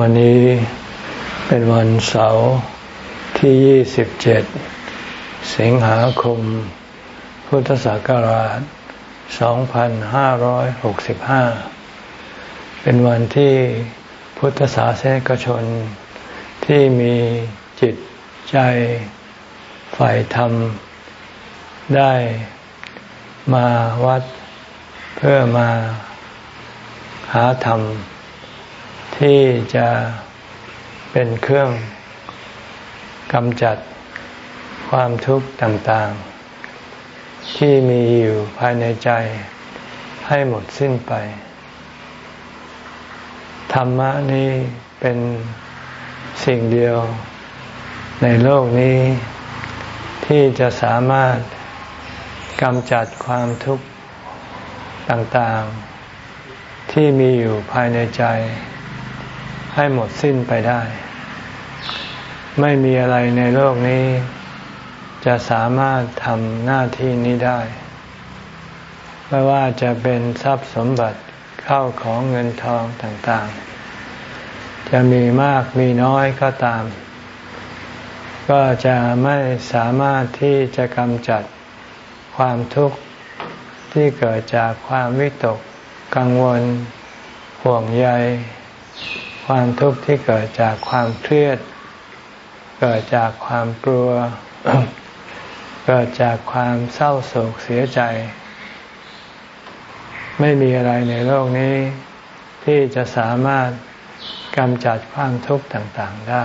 วันนี้เป็นวันเสาร์ที่ 27 สิงหาคม พุทธศักราช 2565 เป็นวันที่พุทธศาสนิกชนที่มีจิตใจฝ่ายธรรม ได้มาวัดเพื่อมาหาธรรม ที่จะเป็นเครื่องกำจัดความทุกข์ต่างๆ ที่มีอยู่ภายในใจให้หมดสิ้นไป ธรรมะนี้เป็นสิ่งเดียวในโลกนี้ที่จะสามารถกำจัดความทุกข์ต่างๆ ที่มีอยู่ภายในใจ ให้หมดสิ้นไปได้ ไม่มีอะไรในโลกนี้ จะสามารถทำหน้าที่นี้ได้ ไม่ว่าจะเป็นทรัพย์สมบัติเข้าของเงินทองต่างๆ จะมีมากมีน้อยก็ตาม ก็จะไม่สามารถที่จะกำจัดความทุกข์ที่เกิดจากความวิตกกังวล ห่วงใย ความทุกข์ที่เกิดจากความเครียด เกิดจากความกลัว เกิดจากความเศร้าโศกเสียใจ ไม่มีอะไรในโลกนี้ ที่จะสามารถกำจัดความทุกข์ต่างๆได้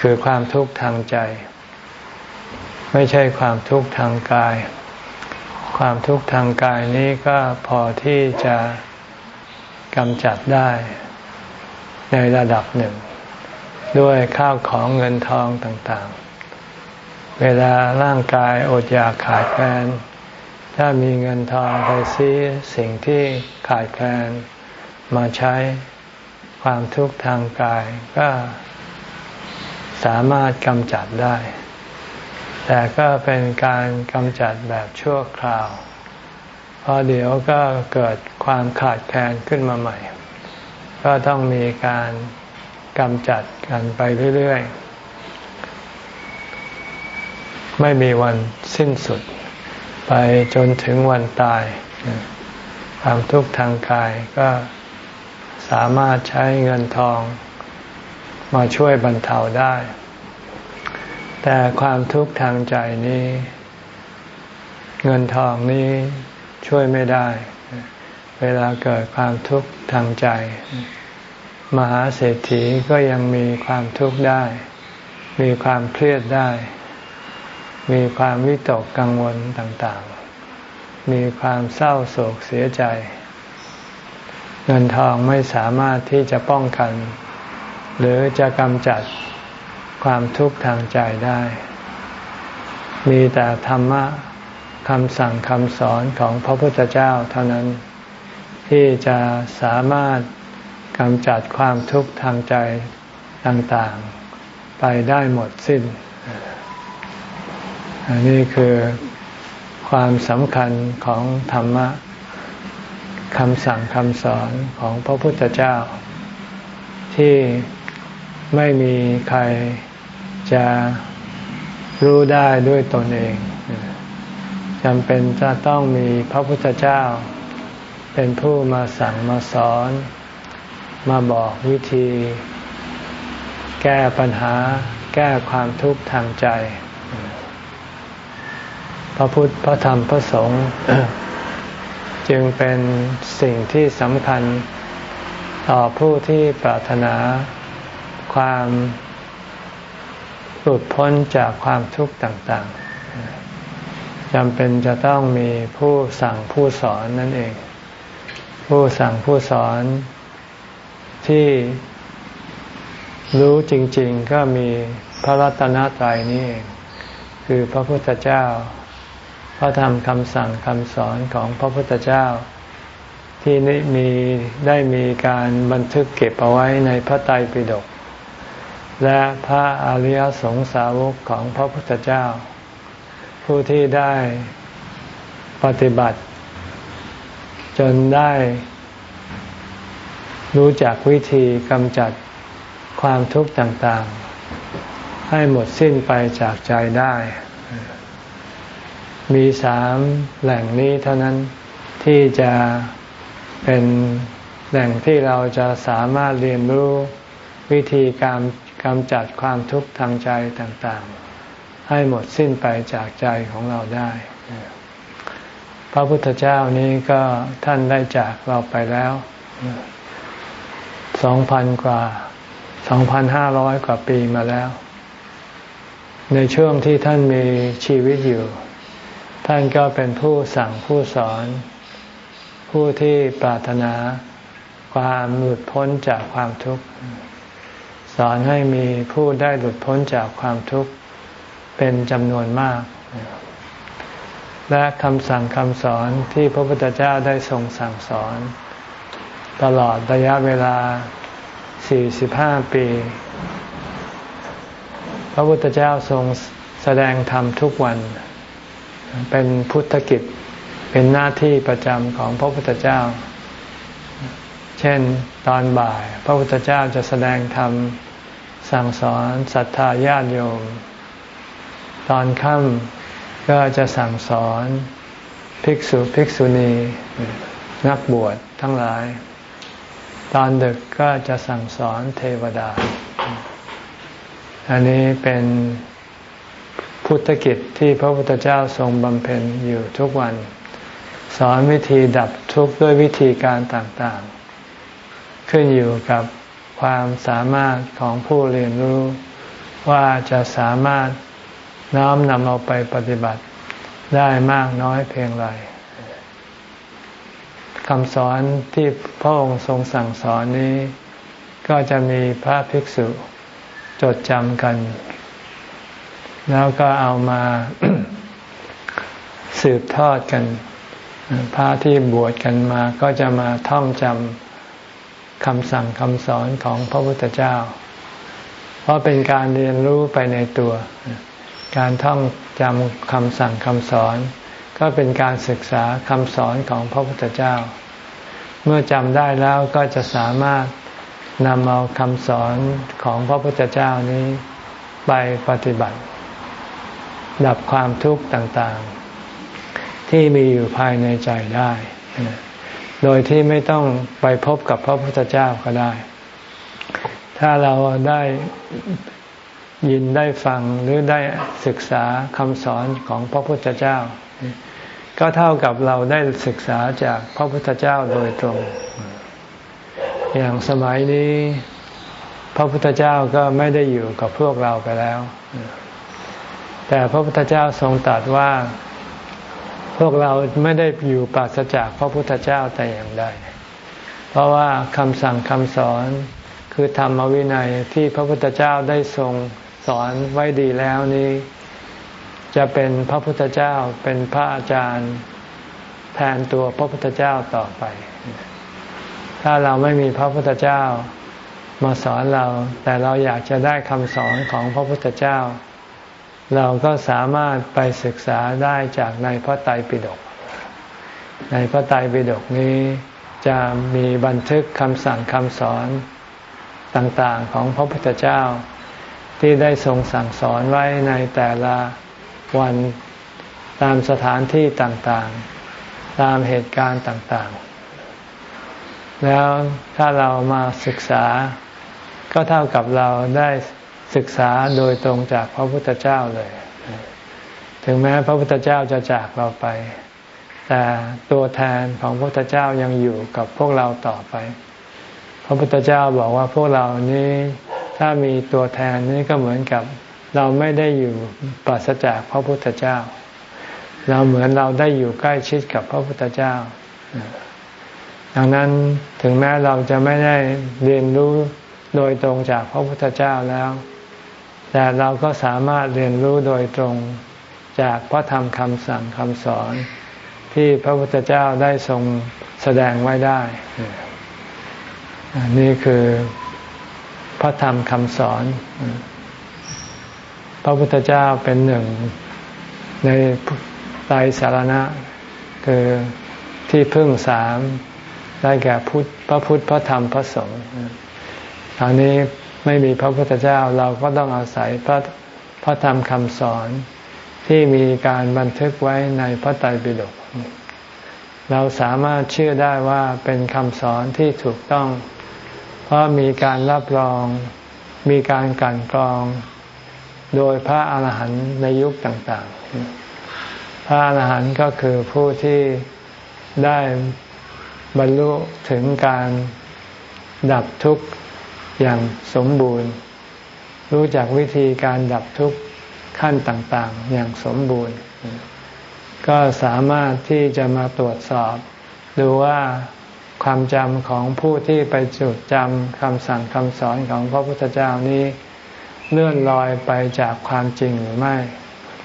คือความทุกข์ทางใจ ไม่ใช่ความทุกข์ทางกาย ความทุกข์ทางกายนี้ก็พอที่จะ กำจัดได้ในระดับหนึ่ง ด้วยข้าวของเงินทองต่างๆ เวลาร่างกายอดอยากขาดแคลนถ้ามีเงินทองไปซื้อสิ่งที่ขาดแคลนมาใช้ความทุกข์ทางกายก็สามารถกำจัดได้ แต่ก็เป็นการกำจัดแบบชั่วคราว พอเดี๋ยวก็เกิดความขาดแคลนขึ้นมาใหม่ ก็ต้องมีการกำจัดกันไปเรื่อยๆ ไม่มีวันสิ้นสุด ไปจนถึงวันตาย ความทุกข์ทางกายก็สามารถใช้เงินทองมาช่วยบรรเทาได้ แต่ความทุกข์ทางใจนี้ เงินทองนี้ ช่วยไม่ได้ เวลาเกิดความทุกข์ทางใจ มหาเศรษฐีก็ยังมีความทุกข์ได้ มีความเครียดได้ มีความวิตกกังวลต่างๆ มีความเศร้าโศกเสียใจ เงินทองไม่สามารถที่จะป้องกัน หรือจะกำจัดความทุกข์ทางใจได้ มีแต่ธรรมะ คำสั่งคำสอนของพระพุทธเจ้าเท่านั้น ที่จะสามารถกำจัดความทุกข์ทางใจต่างๆ ไปได้หมดสิ้น อันนี้คือความสำคัญของธรรมะคำสั่งคำสอนของพระพุทธเจ้า ที่ไม่มีใครจะรู้ได้ด้วยตนเอง จำเป็นจะต้องมีพระพุทธเจ้า เป็นผู้มาสั่งมาสอน มาบอกวิธี แก้ปัญหา แก้ความทุกข์ทางใจ พระพุทธพระธรรมพระสงฆ์จึงเป็นสิ่งที่สำคัญต่อผู้ที่ปรารถนาความหลุดพ้นจากความทุกข์ต่าง ๆ จำเป็นจะต้องมีผู้สั่งผู้สอนนั่นเอง ผู้สั่งผู้สอนที่รู้จริง ๆ ก็มีพระรัตนตรัยนี่เองคือพระพุทธเจ้า พระธรรมคำสั่งคำสอนของพระพุทธเจ้า ที่มีได้มีการบันทึกเก็บเอาไว้ในพระไตรปิฎกและพระอริยสงสาวกของพระพุทธเจ้า ผู้ที่ได้ปฏิบัติ จนได้ รู้จักวิธีกำจัดความทุกข์ต่างๆ ให้หมดสิ้นไปจากใจได้ มีสามแหล่งนี้เท่านั้นที่จะเป็นแหล่งที่เราจะสามารถเรียนรู้วิธีการกำจัดความทุกข์ทางใจต่างๆ ให้หมดสิ้นไปจากใจของเราได้ พระพุทธเจ้านี้ก็ท่านได้จากเราไปแล้วสองพันกว่าสองพันห้าร้อยกว่าปีมาแล้ว ในช่วงที่ท่านมีชีวิตอยู่ ท่านก็เป็นผู้สั่งผู้สอน ผู้ที่ปรารถนาความหลุดพ้นจากความทุกข์ สอนให้มีผู้ได้หลุดพ้นจากความทุกข์ เป็นจำนวนมาก และคำสั่งคำสอนที่พระพุทธเจ้าได้ทรงสั่งสอน ตลอดระยะเวลา 45 ปี พระพุทธเจ้าทรงแสดงธรรมทุกวัน เป็นพุทธกิจเป็นหน้าที่ประจำของพระพุทธเจ้า เช่นตอนบ่าย พระพุทธเจ้าจะแสดงธรรมสั่งสอนศรัทธาญาติโยม ตอนค่ำก็จะสั่งสอนภิกษุภิกษุณี นักบวชทั้งหลาย ตอนดึกก็จะสั่งสอนเทวดา อันนี้เป็นพุทธกิจที่พระพุทธเจ้าทรงบำเพ็ญอยู่ทุกวัน สอนวิธีดับทุกข์ด้วยวิธีการต่างๆ ขึ้นอยู่กับความสามารถของผู้เรียนรู้ว่าจะสามารถ น้อมนำเอาไปปฏิบัติได้มากน้อยเพียงไรคำสอนที่พระองค์ทรงสั่งสอนนี้ ก็จะมีพระภิกษุจดจำกัน แล้วก็เอามาสืบทอดกัน พระที่บวชกันมาก็จะมาท่องจำคำสั่งคำสอนของพระพุทธเจ้า เพราะเป็นการเรียนรู้ไปในตัว การท่องจำคำสั่งคำสอน ก็เป็นการศึกษาคำสอนของพระพุทธเจ้า เมื่อจำได้แล้วก็จะสามารถนำเอาคำสอนของพระพุทธเจ้านี้ไปปฏิบัติ ดับความทุกข์ต่างๆ ที่มีอยู่ภายในใจได้ โดยที่ไม่ต้องไปพบกับพระพุทธเจ้าก็ได้ ถ้าเราได้ ยินได้ฟังหรือได้ศึกษาคำสอนของพระพุทธเจ้า ก็เท่ากับเราได้ศึกษาจากพระพุทธเจ้าโดยตรง อย่างสมัยนี้ พระพุทธเจ้าก็ไม่ได้อยู่กับพวกเราไปแล้ว แต่พระพุทธเจ้าทรงตรัสว่า พวกเราไม่ได้อยู่ปราศจากพระพุทธเจ้าแต่อย่างใด เพราะว่าคำสั่งคำสอนคือธรรมวินัยที่พระพุทธเจ้าได้ทรง สอนไว้ดีแล้วนี้ จะเป็นพระพุทธเจ้าเป็นพระอาจารย์แทนตัวพระพุทธเจ้าต่อไป ถ้าเราไม่มีพระพุทธเจ้ามาสอนเรา แต่เราอยากจะได้คำสอนของพระพุทธเจ้า เราก็สามารถไปศึกษาได้จากในพระไตรปิฎกในพระไตรปิฎกนี้จะมีบันทึกคำสั่งคำสอนต่างๆของพระพุทธเจ้า ที่ได้ทรงสั่งสอนไว้ในแต่ละวันตามสถานที่ต่างๆ ตามเหตุการณ์ต่างๆ แล้วถ้าเรามาศึกษา ก็เท่ากับเราได้ศึกษาโดยตรงจากพระพุทธเจ้าเลย ถึงแม้พระพุทธเจ้าจะจากเราไป แต่ตัวแทนของพระพุทธเจ้ายังอยู่กับพวกเราต่อไป พระพุทธเจ้าบอกว่าพวกเรานี้ ถ้ามีตัวแทนนี้ก็เหมือนกับเราไม่ได้อยู่ปราศจากพระพุทธเจ้า เราเหมือนเราได้อยู่ใกล้ชิดกับพระพุทธเจ้า ดังนั้นถึงแม้เราจะไม่ได้เรียนรู้โดยตรงจากพระพุทธเจ้าแล้ว แต่เราก็สามารถเรียนรู้โดยตรงจากพระธรรมคำสั่งคำสอน ที่พระพุทธเจ้าได้ทรงแสดงไว้ได้ นี่คือ พระธรรมคำสอน พระพุทธเจ้าเป็นหนึ่งในไตรสารณะ คือที่พึ่งสามได้แก่พุทธพระพุทธพระธรรมพระสงฆ์ตอนนี้ไม่มีพระพุทธเจ้าเราก็ต้องอาศัยพระพระธรรมคำสอนที่มีการบันทึกไว้ในพระไตรปิฎกเราสามารถเชื่อได้ว่าเป็นคำสอนที่ถูกต้อง เพราะมีการรับรอง มีการกันกรอง โดยพระอาหารหันต์ในยุคต่างๆ พระอาหารหันต์ก็คือผู้ที่ได้บรรลุถึงการดับทุกข์อย่างสมบูรณ์ รู้จักวิธีการดับทุกข์ขั้นต่างๆ อย่างสมบูรณ์ ก็สามารถที่จะมาตรวจสอบ ดูว่า ความจำของผู้ที่ไปจดจำคำสั่งคำสอนของพระพุทธเจ้านี้ เลื่อนลอยไปจากความจริงหรือไม่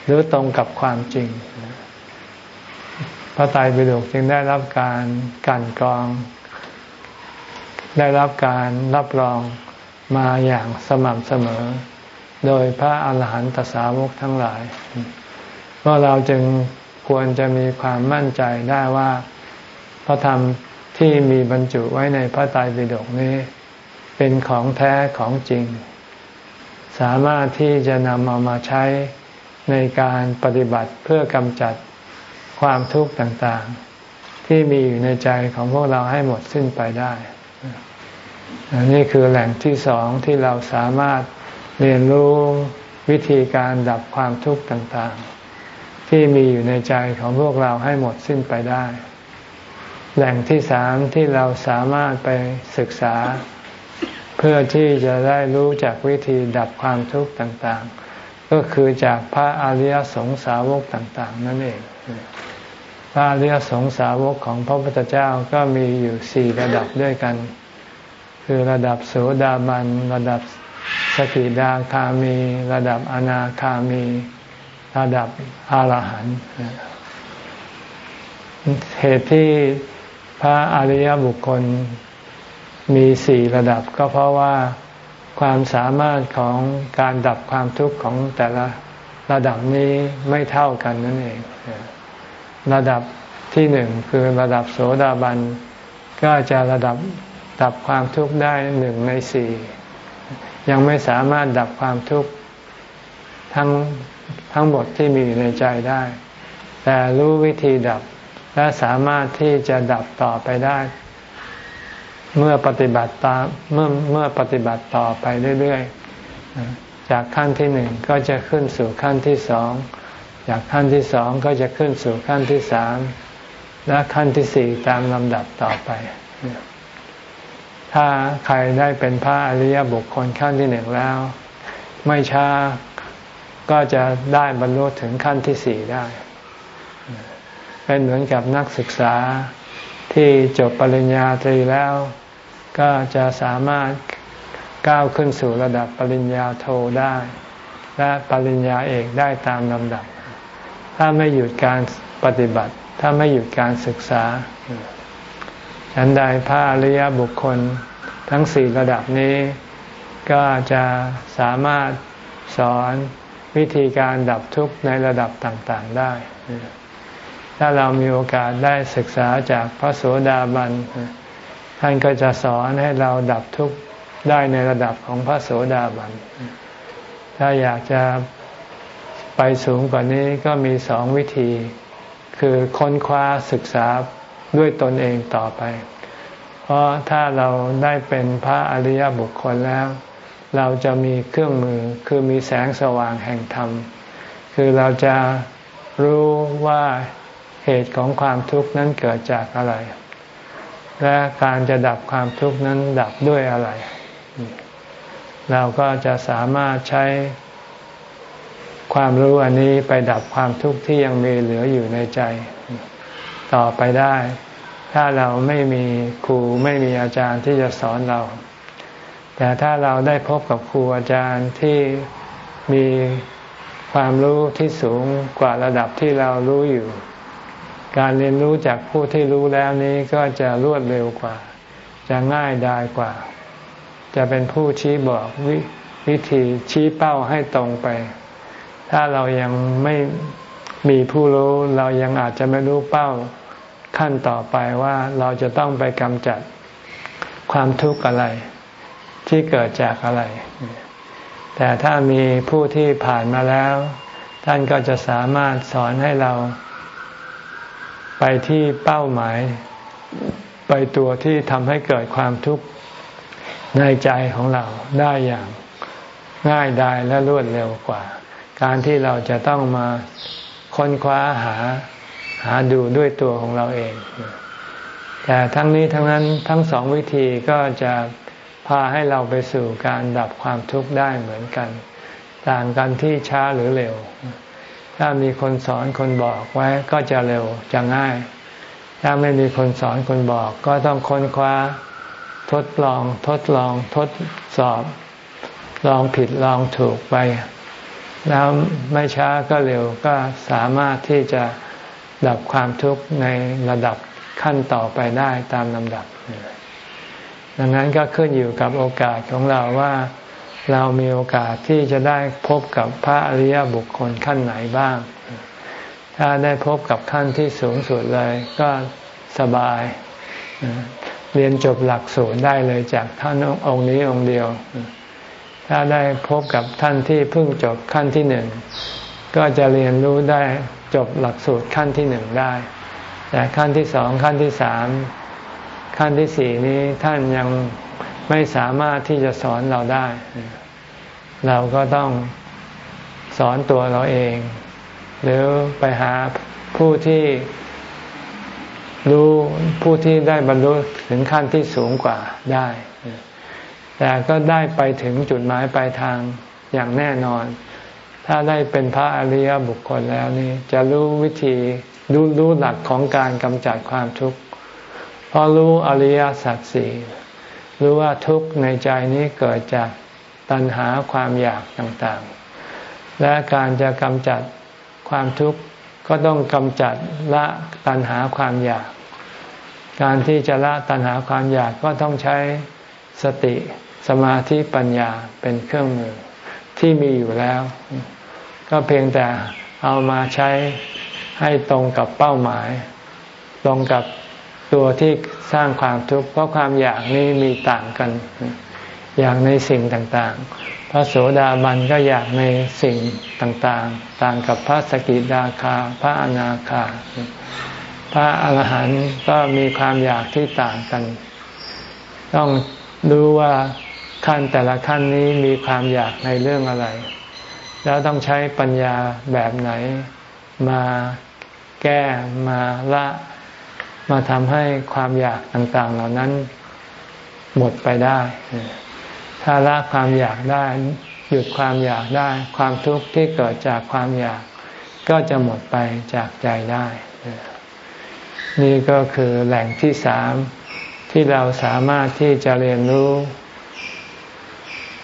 หรือตรงกับความจริง พระไตรปิฎกจึงได้รับการกันกรอง ได้รับการรับรองมาอย่างสม่ำเสมอ โดยพระอาหารหันตสาวกทั้งหลายว่าเราจึงควรจะมีความมั่นใจได้ว่าพระธรรม ที่มีบรรจุไว้ในพระไตรปิฎกนี้ เป็นของแท้ของจริง สามารถที่จะนำเอามาใช้ในการปฏิบัติเพื่อกำจัดความทุกข์ต่างๆ ที่มีอยู่ในใจของพวกเราให้หมดสิ้นไปได้นี่คือแหล่งที่สองที่เราสามารถเรียนรู้วิธีการดับความทุกข์ต่างๆ ที่มีอยู่ในใจของพวกเราให้หมดสิ้นไปได้ แหล่งที่สามที่เราสามารถไปศึกษา เพื่อที่จะได้รู้จากวิธีดับความทุกข์ต่างๆ ก็คือจากพระอริยสงสาวกต่างๆ นั่นเองพระอริยสงสาวกของพระพุทธเจ้าก็มีอยู่สี่ระดับด้วยกัน คือระดับโสดาบัน ระดับสกิดาคามี ระดับอนาคามี ระดับอรหันต์เหตุที่ พระอริยบุคคลมีสี่ระดับก็เพราะว่าความสามารถของการดับความทุกข์ของแต่ละระดับนี้ไม่เท่ากันนั่นเอง ระดับที่หนึ่งคือระดับโสดาบันก็จะระดับดับความทุกข์ได้หนึ่งในสี่ยังไม่สามารถดับความทุกข์ทั้งทั้งหมดที่มีอยู่ในใจได้ แต่รู้วิธีดับ และสามารถที่จะดับต่อไปได้ เมื่อปฏิบัติตามเมื่อเมื่อปฏิบัติต่อไปเรื่อยๆ จากขั้นที่หนึ่งก็จะขึ้นสู่ขั้นที่สอง จากขั้นที่สองก็จะขึ้นสู่ขั้นที่สามและขั้นที่สี่ตามลำดับต่อไป ถ้าใครได้เป็นพระอริยบุคคลขั้นที่หนึ่งแล้ว ไม่ช้าก็จะได้บรรลุถึงขั้นที่สี่ได้ เป็นเหมือนกับนักศึกษาที่จบปริญญาตรีแล้ว ก็จะสามารถก้าวขึ้นสู่ระดับปริญญาโทได้ และปริญญาเอกได้ตามลำดับ ถ้าไม่หยุดการปฏิบัติ ถ้าไม่หยุดการศึกษาฉันใดพระอริยบุคคลทั้งสี่ระดับนี้ ก็จะสามารถสอนวิธีการดับทุกข์ในระดับต่างๆได้ ถ้าเรามีโอกาสได้ศึกษาจากพระโสดาบันท่านก็จะสอนให้เราดับทุกข์ได้ในระดับของพระโสดาบัน ถ้าอยากจะไปสูงกว่านี้ก็มีสองวิธี คือค้นคว้าศึกษาด้วยตนเองต่อไป เพราะถ้าเราได้เป็นพระอริยบุคคลแล้ว เราจะมีเครื่องมือคือมีแสงสว่างแห่งธรรม คือเราจะรู้ว่า เหตุของความทุกข์นั้นเกิดจากอะไร และการจะดับความทุกข์นั้นดับด้วยอะไร เราก็จะสามารถใช้ความรู้อันนี้ไปดับความทุกข์ที่ยังมีเหลืออยู่ในใจ ต่อไปได้ ถ้าเราไม่มีครูไม่มีอาจารย์ที่จะสอนเรา แต่ถ้าเราได้พบกับครูอาจารย์ที่มีความรู้ที่สูงกว่าระดับที่เรารู้อยู่ การเรียนรู้จากผู้ที่รู้แล้วนี้ก็จะรวดเร็วกว่า จะง่ายดายกว่า จะเป็นผู้ชี้บอกววิธีชี้เป้าให้ตรงไป ถ้าเรายังไม่มีผู้รู้เรายังอาจจะไม่รู้เป้าขั้นต่อไปว่าเราจะต้องไปกำจัดความทุกข์อะไร ที่เกิดจากอะไร แต่ถ้ามีผู้ที่ผ่านมาแล้ว ท่านก็จะสามารถสอนให้เรา ไปที่เป้าหมาย ไปตัวที่ทำให้เกิดความทุกข์ในใจของเราได้อย่างง่ายดายและรวดเร็วกว่า การที่เราจะต้องมาค้นคว้าหาหาดูด้วยตัวของเราเอง แต่ทั้งนี้ทั้งนั้นทั้งสองวิธีก็จะพาให้เราไปสู่การดับความทุกข์ได้เหมือนกัน ต่างกันที่ช้าหรือเร็ว ถ้ามีคนสอนคนบอกไว้ก็จะเร็วจะง่าย ถ้าไม่มีคนสอนคนบอก ก็ต้องค้นคว้า ทดลอง ทดลอง ทดสอบ ลองผิดลองถูกไป แล้วไม่ช้าก็เร็วก็สามารถที่จะดับความทุกข์ในระดับขั้นต่อไปได้ตามลำดับ ดังนั้นก็ขึ้นอยู่กับโอกาสของเราว่า เรามีโอกาสที่จะได้พบกับพระอริยบุคคลขั้นไหนบ้าง ถ้าได้พบกับขั้นที่สูงสุดเลยก็สบาย เรียนจบหลักสูตรได้เลยจากท่านองค์นี้องค์เดียว ถ้าได้พบกับท่านที่เพิ่งจบขั้นที่หนึ่งก็จะเรียนรู้ได้จบหลักสูตรขั้นที่หนึ่งได้ แต่ขั้นที่สองขั้นที่สามขั้นที่สี่นี้ท่านยัง ไม่สามารถที่จะสอนเราได้ เราก็ต้องสอนตัวเราเอง หรือไปหาผู้ที่รู้ผู้ที่ได้บรรลุถึงขั้นที่สูงกว่าได้ แต่ก็ได้ไปถึงจุดหมายปลายทางอย่างแน่นอน ถ้าได้เป็นพระอริยบุคคลแล้วนี่จะรู้วิธีรู้รู้หลักของการกำจัดความทุกข์เพราะรู้อริยสัจสี่ รู้ว่าทุกข์ในใจนี้เกิดจากตัณหาความอยากต่างๆ และการจะกำจัดความทุกข์ก็ต้องกำจัดละตัณหาความอยาก การที่จะละตัณหาความอยากก็ต้องใช้สติสมาธิปัญญาเป็นเครื่องมือที่มีอยู่แล้ว ก็เพียงแต่เอามาใช้ให้ตรงกับเป้าหมาย ตรงกับ ตัวที่สร้างความทุกข์เพราะความอยากนี้มีต่างกัน อยากในสิ่งต่างๆ พระโสดาบันก็อยากในสิ่งต่างๆ ต่างกับพระสกิดาคา พระอนาคา พระอรหันต์ก็มีความอยากที่ต่างกัน ต้องรู้ว่าขั้นแต่ละขั้นนี้มีความอยากในเรื่องอะไร แล้วต้องใช้ปัญญาแบบไหนมาแก้มาละ มาทำให้ความอยากต่างๆ เหล่านั้นหมดไปได้ ถ้าละความอยากได้ หยุดความอยากได้ ความทุกข์ที่เกิดจากความอยาก ก็จะหมดไปจากใจได้ นี่ก็คือแหล่งที่สามที่เราสามารถที่จะเรียนรู้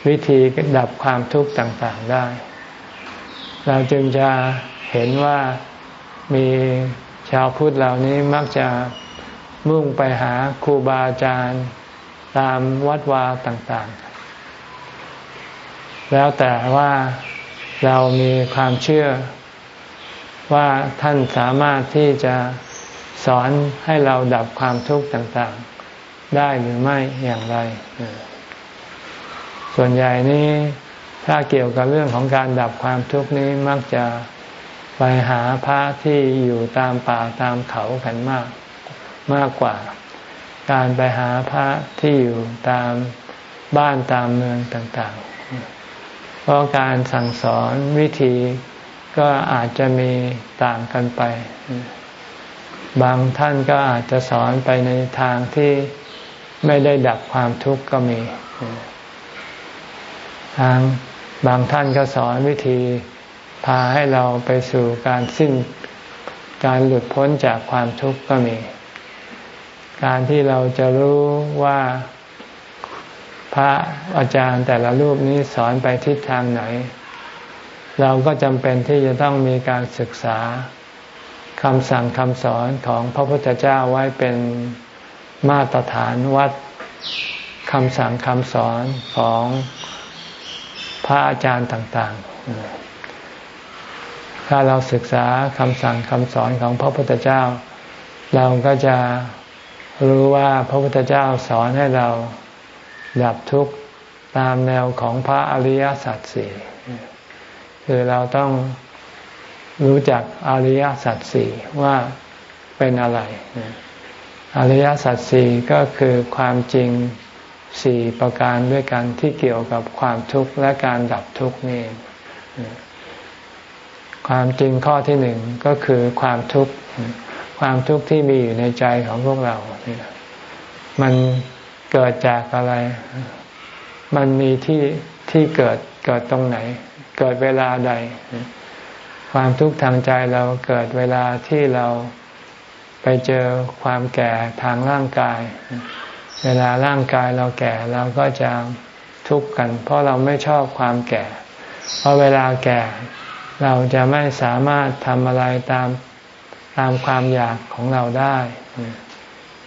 วิธีดับความทุกข์ต่างๆได้ เราจึงจะเห็นว่ามี ชาวพุทธเหล่านี้มักจะมุ่งไปหาครูบาอาจารย์ตามวัดวาต่างๆ แล้วแต่ว่าเรามีความเชื่อว่าท่านสามารถที่จะสอนให้เราดับความทุกข์ต่างๆ ได้หรือไม่อย่างไร ส่วนใหญ่นี้ถ้าเกี่ยวกับเรื่องของการดับความทุกข์นี้มักจะ ไปหาพระที่อยู่ตามป่าตามเขากันมากมากกว่า การไปหาพระที่อยู่ตามบ้านตามเมืองต่างๆ เพราะการสั่งสอนวิธีก็อาจจะมีต่างกันไป บางท่านก็อาจจะสอนไปในทางที่ไม่ได้ดับความทุกข์ก็มี ทางบางท่านก็สอนวิธี พาให้เราไปสู่การสิ้นการหลุดพ้นจากความทุกข์ก็มี การที่เราจะรู้ว่าพระอาจารย์แต่ละรูปนี้สอนไปทิศทางไหน เราก็จำเป็นที่จะต้องมีการศึกษาคำสั่งคำสอนของพระพุทธเจ้าไว้เป็นมาตรฐานวัดคำสั่งคำสอนของพระอาจารย์ต่าง ๆ ถ้าเราศึกษาคำสั่งคำสอนของพระพุทธเจ้า เราก็จะรู้ว่าพระพุทธเจ้าสอนให้เราดับทุกข์ตามแนวของพระอริยสัจสี่คือเราต้องรู้จักอริยสัจสี่ว่าเป็นอะไร อริยสัจสี่ก็คือความจริงสี่ประการด้วยกันที่เกี่ยวกับความทุกข์และการดับทุกข์นี่ ความจริงข้อที่หนึ่งก็คือความทุกข์ความทุกข์ที่มีอยู่ในใจของพวกเราเนี่ยมันเกิดจากอะไร มันมีที่ที่เกิดเกิดตรงไหน เกิดเวลาใด ความทุกข์ทางใจเราเกิดเวลาที่เราไปเจอความแก่ทางร่างกาย เวลาร่างกายเราแก่เราก็จะทุกข์กัน เพราะเราไม่ชอบความแก่ เพราะเวลาแก่ เราจะไม่สามารถทำอะไรตามตามความอยากของเราได้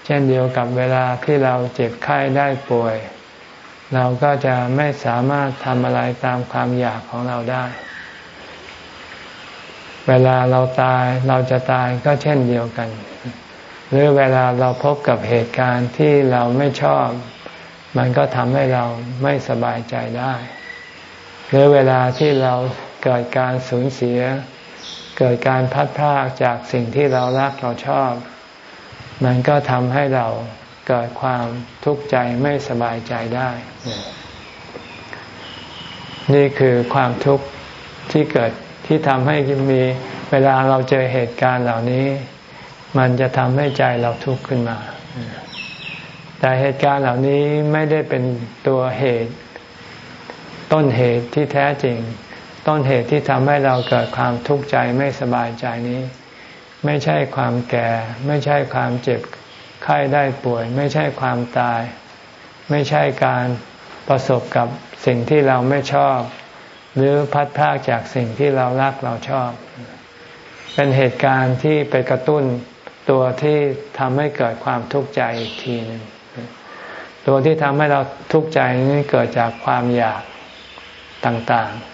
เช่นเดียวกับเวลาที่เราเจ็บไข้ได้ป่วย เราก็จะไม่สามารถทำอะไรตามความอยากของเราได้ เวลาเราตายเราจะตายก็เช่นเดียวกัน หรือเวลาเราพบกับเหตุการณ์ที่เราไม่ชอบ มันก็ทำให้เราไม่สบายใจได้ หรือเวลาที่เรา เกิดการสูญเสีย เกิดการพัดพากจากสิ่งที่เรารักเราชอบ มันก็ทำให้เราเกิดความทุกข์ใจไม่สบายใจได้ นี่คือความทุกข์ที่เกิดที่ทำให้มีเวลาเราเจอเหตุการณ์เหล่านี้ มันจะทำให้ใจเราทุกข์ขึ้นมา แต่เหตุการณ์เหล่านี้ไม่ได้เป็นตัวเหตุ ต้นเหตุที่แท้จริง ต้นเหตุที่ทำให้เราเกิดความทุกข์ใจไม่สบายใจนี้ ไม่ใช่ความแก่ ไม่ใช่ความเจ็บไข้ได้ป่วย ไม่ใช่ความตาย ไม่ใช่การประสบกับสิ่งที่เราไม่ชอบ หรือพัดพากจากสิ่งที่เรารักเราชอบ เป็นเหตุการณ์ที่ไปกระตุ้นตัวที่ทำให้เกิดความทุกข์ใจอีกทีหนึ่งตัวที่ทำให้เราทุกข์ใจนี้เกิดจากความอยากต่างๆ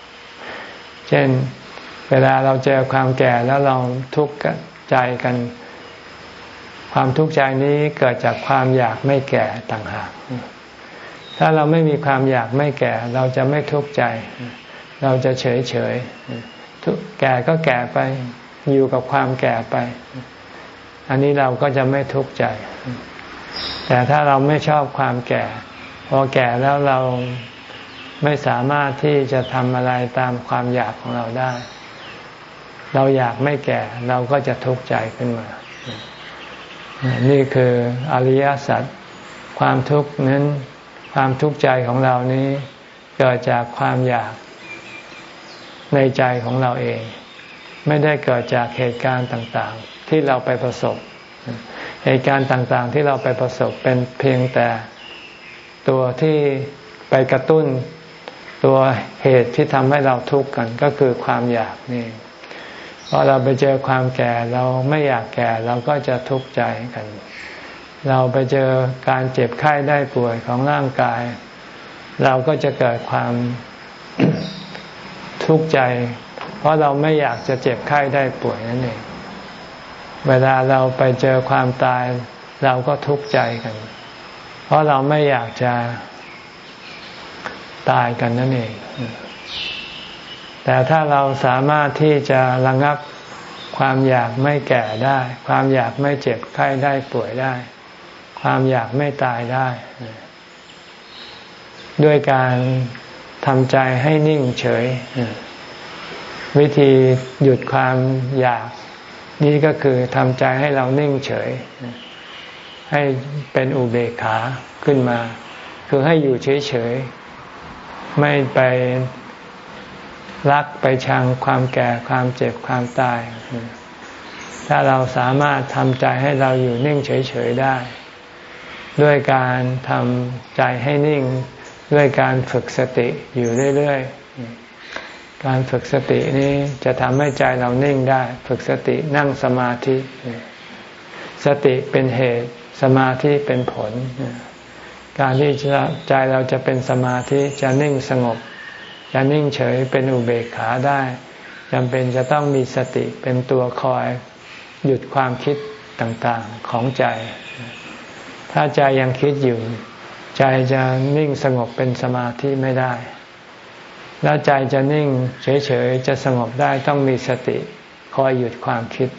เช่น เวลาเราเจอความแก่แล้วเราทุกข์ใจกัน ความทุกข์ใจนี้เกิดจากความอยากไม่แก่ต่างหากถ้าเราไม่มีความอยากไม่แก่ เราจะไม่ทุกข์ใจ เราจะเฉยเฉยแก่ก็แก่ไป อยู่กับความแก่ไป อันนี้เราก็จะไม่ทุกข์ใจ แต่ถ้าเราไม่ชอบความแก่ พอแก่แล้วเรา ไม่สามารถที่จะทำอะไรตามความอยากของเราได้ เราอยากไม่แก่เราก็จะทุกข์ใจขึ้นมา นี่คืออริยสัจความทุกข์นั้นความทุกข์ใจของเรานี้เกิดจากความอยากในใจของเราเอง ไม่ได้เกิดจากเหตุการณ์ต่างๆ ที่เราไปประสบ เหตุการณ์ต่างๆ ที่เราไปประสบเป็นเพียงแต่ตัวที่ไปกระตุ้น ตัวเหตุที่ทำให้เราทุกข์กันก็คือความอยากนี่พอเราไปเจอความแก่เราไม่อยากแก่เราก็จะทุกข์ใจกัน เราไปเจอการเจ็บไข้ได้ป่วยของร่างกาย เราก็จะเกิดความทุกข์ใจ เพราะเราไม่อยากจะเจ็บไข้ได้ป่วยนั่นเองเวลาเราไปเจอความตาย เราก็ทุกข์ใจกัน เพราะเราไม่อยากจะ ตายกันนั่นเอง แต่ถ้าเราสามารถที่จะระงับความอยากไม่แก่ได้ ความอยากไม่เจ็บไข้ได้ป่วยได้ ความอยากไม่ตายได้ ด้วยการทำใจให้นิ่งเฉย วิธีหยุดความอยากนี่ก็คือทำใจให้เรานิ่งเฉย ให้เป็นอุเบกขาขึ้นมา คือให้อยู่เฉย ไม่ไปรักไปชังความแก่ความเจ็บความตาย ถ้าเราสามารถทำใจให้เราอยู่นิ่งเฉยๆได้ ด้วยการทำใจให้นิ่งด้วยการฝึกสติอยู่เรื่อยๆ การฝึกสตินี้จะทำให้ใจเรานิ่งได้ ฝึกสตินั่งสมาธิ สติเป็นเหตุสมาธิเป็นผล การที่ใจเราจะเป็นสมาธิจะนิ่งสงบ จะนิ่งเฉยเป็นอุเบกขาได้จำเป็นจะต้องมีสติเป็นตัวคอยหยุดความคิดต่างๆของใจ ถ้าใจยังคิดอยู่ ใจจะนิ่งสงบเป็นสมาธิไม่ได้ แล้วใจจะนิ่งเฉยๆจะสงบได้ต้องมีสติคอยหยุดความคิด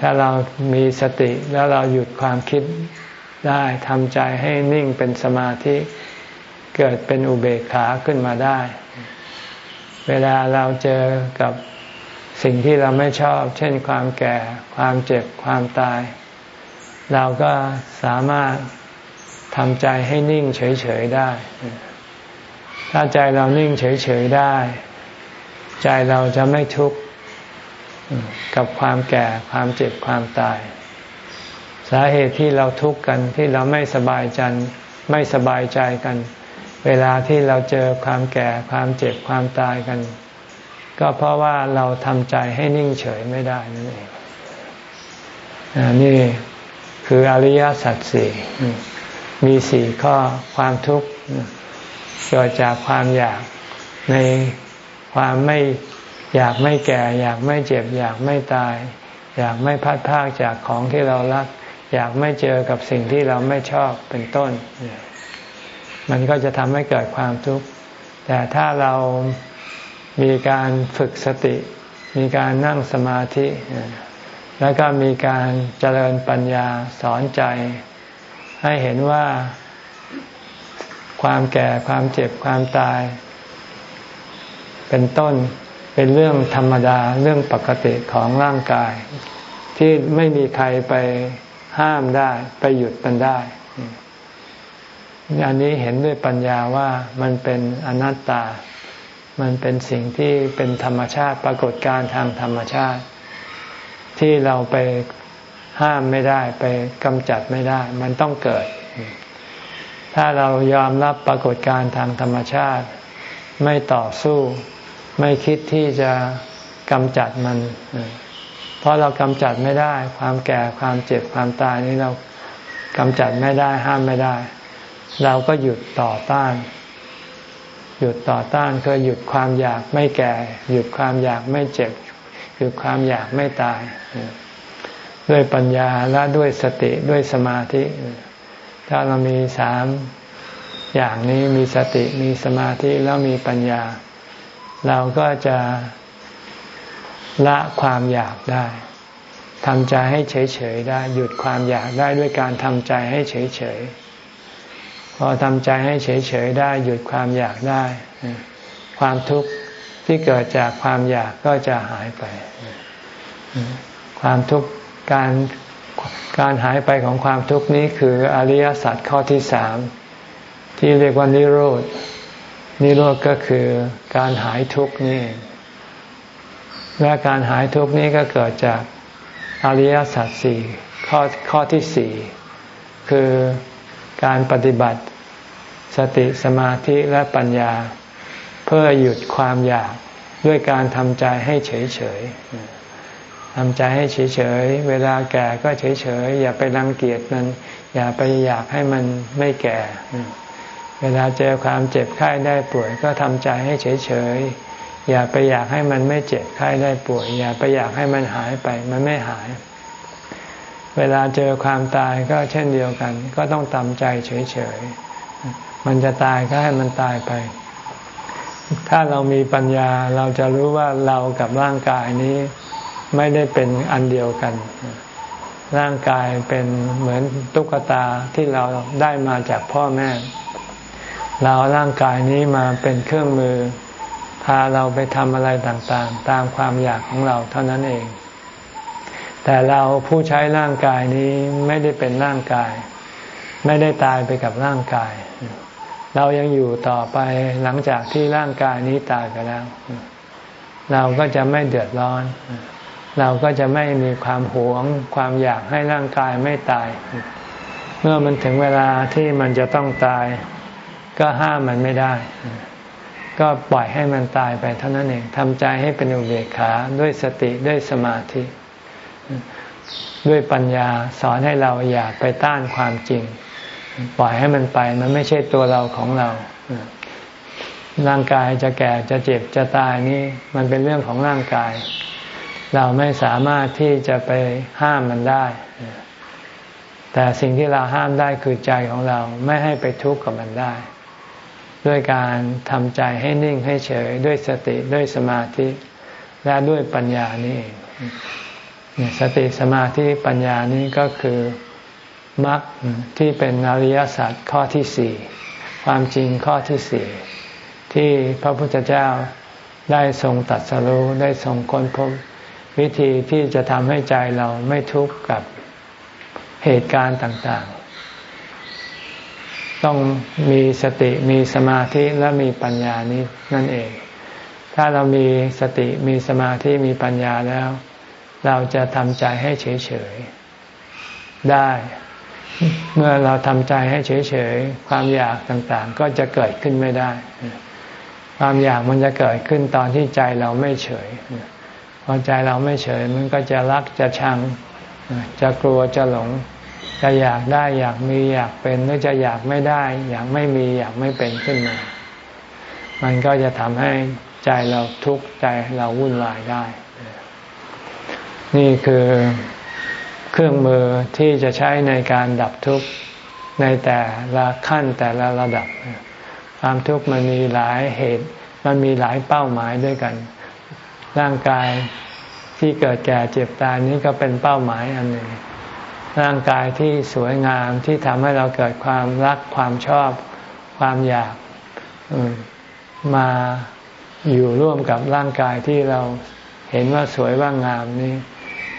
ถ้าเรามีสติแล้วเราหยุดความคิด ได้ทำใจให้นิ่งเป็นสมาธิ เกิดเป็นอุเบกขาขึ้นมาได้ เวลาเราเจอกับสิ่งที่เราไม่ชอบ เช่นความแก่ ความเจ็บ ความตาย เราก็สามารถทำใจให้นิ่งเฉยๆได้ ถ้าใจเรานิ่งเฉยๆได้ ใจเราจะไม่ทุกข์กับความแก่ ความเจ็บ ความตาย สาเหตุที่เราทุกข์กันที่เราไม่สบายใจไม่สบายใจกัน เวลาที่เราเจอความแก่ความเจ็บความตายกัน ก็เพราะว่าเราทำใจให้นิ่งเฉยไม่ได้นั่นเองนี่คืออริยสัจสี่มีสี่ข้อความทุกข์เกิดจากความอยากในความไม่อยากไม่แก่ อยากไม่เจ็บ อยากไม่ตาย อยากไม่พัดพากจากของที่เรารัก อยากไม่เจอกับสิ่งที่เราไม่ชอบเป็นต้น มันก็จะทำให้เกิดความทุกข์ แต่ถ้าเรามีการฝึกสติ มีการนั่งสมาธิ แล้วก็มีการเจริญปัญญาสอนใจ ให้เห็นว่าความแก่ความเจ็บความตาย เป็นต้นเป็นเรื่องธรรมดาเรื่องปกติของร่างกาย ที่ไม่มีใครไป ห้ามได้ไปหยุดมันได้ อันนี้เห็นด้วยปัญญาว่ามันเป็นอนัตตา มันเป็นสิ่งที่เป็นธรรมชาติปรากฏการทางธรรมชาติ ที่เราไปห้ามไม่ได้ไปกำจัดไม่ได้ มันต้องเกิด ถ้าเรายอมรับปรากฏการทางธรรมชาติ ไม่ต่อสู้ ไม่คิดที่จะกำจัดมัน เพราะเรากำจัดไม่ได้ ความแก่ความเจ็บความตายนี้เรากำจัดไม่ได้ห้ามไม่ได้ เราก็หยุดต่อต้าน หยุดต่อต้านคือหยุดความอยากไม่แก่ หยุดความอยากไม่เจ็บ หยุดความอยากไม่ตาย ด้วยปัญญาและด้วยสติด้วยสมาธิ ถ้าเรามีสามอย่างนี้มีสติมีสมาธิแล้วมีปัญญา เราก็จะ ละความอยากได้ทำใจให้เฉยๆได้ หยุดความอยากได้ด้วยการทำใจให้เฉยๆ พอทำใจให้เฉยๆได้ หยุดความอยากได้ ความทุกข์ที่เกิดจากความอยากก็จะหายไป ความทุกข์การการหายไปของความทุกข์นี้คืออริยสัจข้อที่สามที่เรียกว่านิโรธนิโรธก็คือการหายทุกข์นี่ และการหายทุกข์นี้ก็เกิดจากอริยสัจสี่ข้อข้อที่สี่คือการปฏิบัติสติสมาธิและปัญญา เพื่อหยุดความอยากด้วยการทำใจให้เฉยเฉยทำใจให้เฉยเฉยเวลาแก่ก็เฉยเฉยอย่าไปรังเกียจมัน อย่าไปอยากให้มันไม่แก่ เวลาเจอความเจ็บไข้ได้ป่วยก็ทำใจให้เฉยเฉย อย่าไปอยากให้มันไม่เจ็บไข้ได้ป่วย อย่าไปอยากให้มันหายไป มันไม่หาย เวลาเจอความตายก็เช่นเดียวกัน ก็ต้องทำใจเฉยเฉยมันจะตายก็ให้มันตายไป ถ้าเรามีปัญญาเราจะรู้ว่าเรากับร่างกายนี้ไม่ได้เป็นอันเดียวกัน ร่างกายเป็นเหมือนตุ๊กตาที่เราได้มาจากพ่อแม่ เราร่างกายนี้มาเป็นเครื่องมือ พาเราไปทำอะไรต่างๆ ตามความอยากของเราเท่านั้นเอง แต่เราผู้ใช้ร่างกายนี้ไม่ได้เป็นร่างกาย ไม่ได้ตายไปกับร่างกาย เรายังอยู่ต่อไปหลังจากที่ร่างกายนี้ตายไปแล้ว เราก็จะไม่เดือดร้อน เราก็จะไม่มีความหวง ความอยากให้ร่างกายไม่ตาย เมื่อมันถึงเวลาที่มันจะต้องตาย ก็ห้ามมันไม่ได้ ก็ปล่อยให้มันตายไปเท่านั้นเองทำใจให้เป็นอุเบกขาด้วยสติด้วยสมาธิ ด้วยปัญญาสอนให้เราอยากไปต้านความจริง ปล่อยให้มันไปมันไม่ใช่ตัวเราของเราร่างกายจะแก่จะเจ็บจะตายนี่มันเป็นเรื่องของร่างกาย เราไม่สามารถที่จะไปห้ามมันได้ แต่สิ่งที่เราห้ามได้คือใจของเราไม่ให้ไปทุกข์กับมันได้ ด้วยการทำใจให้นิ่งให้เฉยด้วยสติด้วยสมาธิ และด้วยปัญญานี่เองสติสมาธิปัญญานี้ก็คือมรรคที่เป็นอริยสัจข้อที่สี่ความจริงข้อที่สี่ที่พระพุทธเจ้าได้ทรงตัดสรู้ได้ทรงค้นพบวิธีที่จะทำให้ใจเราไม่ทุกข์กับเหตุการณ์ต่าง ต้องมีสติมีสมาธิและมีปัญญานี้นั่นเอง ถ้าเรามีสติมีสมาธิมีปัญญาแล้ว เราจะทำใจให้เฉยๆได้ เมื่อเราทำใจให้เฉยๆความอยากต่างๆ ก็จะเกิดขึ้นไม่ได้ ความอยากมันจะเกิดขึ้นตอนที่ใจเราไม่เฉยพอใจเราไม่เฉย มันก็จะรักจะชัง จะกลัวจะหลง จะอยากได้อยากมีอยากเป็นหรือจะอยากไม่ได้ อยากไม่มีอยากไม่เป็นขึ้นมา มันก็จะทำให้ใจเราทุกข์ใจเราวุ่นวายได้ นี่คือเครื่องมือที่จะใช้ในการดับทุกข์ในแต่ละขั้นแต่ละระดับ ความทุกข์มันมีหลายเหตุ มันมีหลายเป้าหมายด้วยกัน ร่างกายที่เกิดแก่เจ็บตายนี้ก็เป็นเป้าหมายอันหนึ่ง ร่างกายที่สวยงามที่ทำให้เราเกิดความรักความชอบความอยากมาอยู่ร่วมกับร่างกายที่เราเห็นว่าสวยว่างามนี้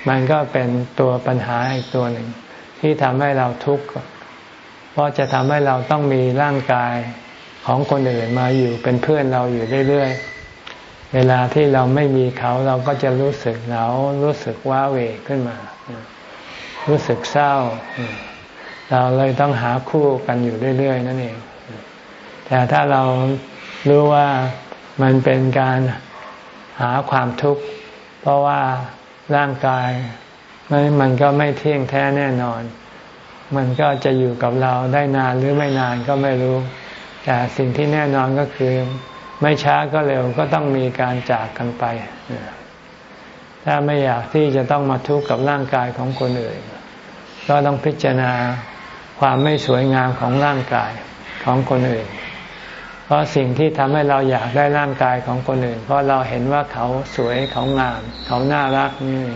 มันก็เป็นตัวปัญหาอีกตัวหนึ่ง ที่ทำให้เราทุกข์เพราะจะทำให้เราต้องมีร่างกายของคนอื่นมาอยู่เป็นเพื่อนเราอยู่เรื่อยๆ เวลาที่เราไม่มีเขาเราก็จะรู้สึกเหงารู้สึกว้าเหวขึ้นมา รู้สึกเศร้า เราเลยต้องหาคู่กันอยู่เรื่อย ๆ นั่นเอง แต่ถ้าเรารู้ว่ามันเป็นการหาความทุกข์ เพราะว่าร่างกายมันก็ไม่เที่ยงแท้แน่นอน มันก็จะอยู่กับเราได้นานหรือไม่นานก็ไม่รู้ แต่สิ่งที่แน่นอนก็คือ ไม่ช้าก็เร็วก็ต้องมีการจากกันไปถ้าไม่อยากที่จะต้องมาทุกข์กับร่างกายของคนอื่น ก็ต้องพิจารณาความไม่สวยงามของร่างกายของคนอื่น เพราะสิ่งที่ทำให้เราอยากได้ร่างกายของคนอื่น เพราะเราเห็นว่าเขาสวยเขางาม เขาน่ารักนี่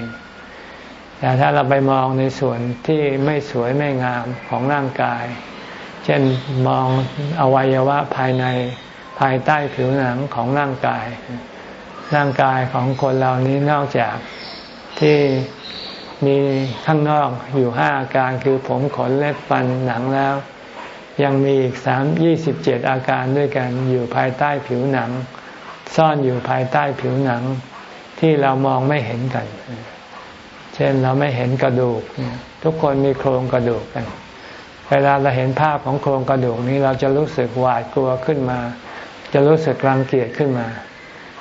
แต่ถ้าเราไปมองในส่วนที่ไม่สวยไม่งามของร่างกาย เช่นมองอวัยวะภายในภายใต้ผิวหนังของร่างกาย ร่างกายของคนเรานี้นอกจากที่ มีข้างนอกอยู่ห้าอาการคือผมขนเล็บฟันหนังแล้ว ยังมีอีกสามยี่สิบเจ็ดอาการด้วยกันอยู่ภายใต้ผิวหนัง ซ่อนอยู่ภายใต้ผิวหนัง ที่เรามองไม่เห็นกัน เช่นเราไม่เห็นกระดูก ทุกคนมีโครงกระดูกกัน เวลาเราเห็นภาพของโครงกระดูกนี้เราจะรู้สึกหวาดกลัวขึ้นมา จะรู้สึกรังเกียจขึ้นมา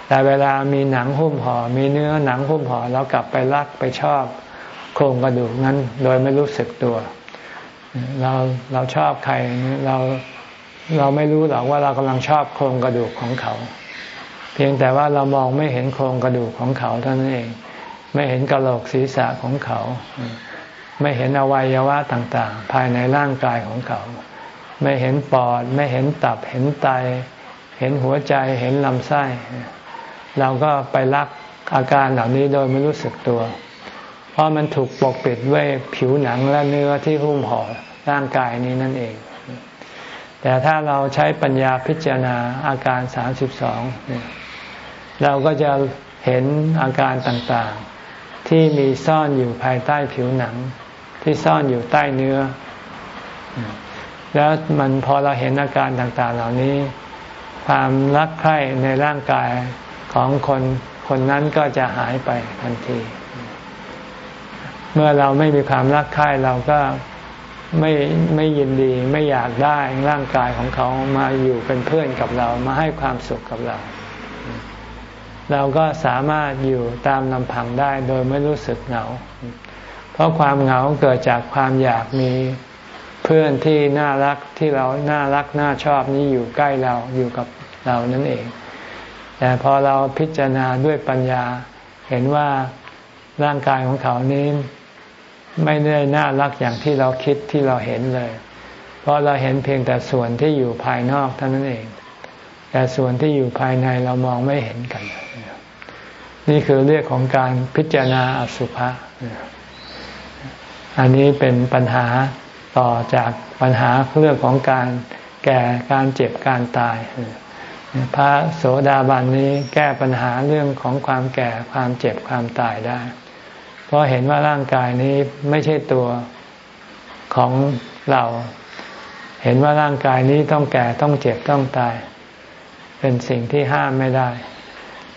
แต่เวลามีหนังหุ้มห่อมีเนื้อหนังหุ้มห่อเรากลับไปรักไปชอบ โครงกระดูกนั้น โดยไม่รู้สึกตัว เราเราชอบใครเราเราไม่รู้หรอกว่าเรากำลังชอบโครงกระดูกของเขา เพียงแต่ว่าเรามองไม่เห็นโครงกระดูกของเขาเท่านั้นเอง ไม่เห็นกระโหลกศีรษะของเขา ไม่เห็นอวัยวะต่างๆ ภายในร่างกายของเขา ไม่เห็นปอด ไม่เห็นตับเห็นไต เห็นหัวใจเห็นลำไส้ เราก็ไปรักอาการเหล่านี้โดยไม่รู้สึกตัว เพราะมันถูกปกปิดด้วยผิวหนังและเนื้อที่หุ้มห่อร่างกายนี้นั่นเอง แต่ถ้าเราใช้ปัญญาพิจารณาอาการสามสิบสองเราก็จะเห็นอาการต่างๆ ที่มีซ่อนอยู่ภายใต้ผิวหนัง ที่ซ่อนอยู่ใต้เนื้อ แล้วมันพอเราเห็นอาการต่างๆ เหล่านี้ ความรักใคร่ในร่างกายของคนคนนั้นก็จะหายไปทันที เมื่อเราไม่มีความรักใคร่เราก็ไม่ไม่ยินดีไม่อยากได้ร่างกายของเขามาอยู่เป็นเพื่อนกับเรามาให้ความสุขกับเรา เราก็สามารถอยู่ตามลำพังได้โดยไม่รู้สึกเหงา เพราะความเหงาเกิดจากความอยากมีเพื่อนที่น่ารักที่เราน่ารักน่าชอบนี้อยู่ใกล้เราอยู่กับเรานั่นเอง แต่พอเราพิจารณาด้วยปัญญาเห็นว่าร่างกายของเขานี้ ไม่ได้น่ารักอย่างที่เราคิดที่เราเห็นเลย เพราะเราเห็นเพียงแต่ส่วนที่อยู่ภายนอกเท่านั้นเอง แต่ส่วนที่อยู่ภายในเรามองไม่เห็นกัน นี่คือเรื่องของการพิจารณาอสุภะอันนี้เป็นปัญหาต่อจากปัญหาเรื่องของการแก่การเจ็บการตาย พระโสดาบันนี้แก้ปัญหาเรื่องของความแก่ความเจ็บความตายได้ ราะเห็นว่าร่างกายนี้ไม่ใช่ตัวของเรา เห็นว่าร่างกายนี้ต้องแก่ต้องเจ็บต้องตาย เป็นสิ่งที่ห้ามไม่ได้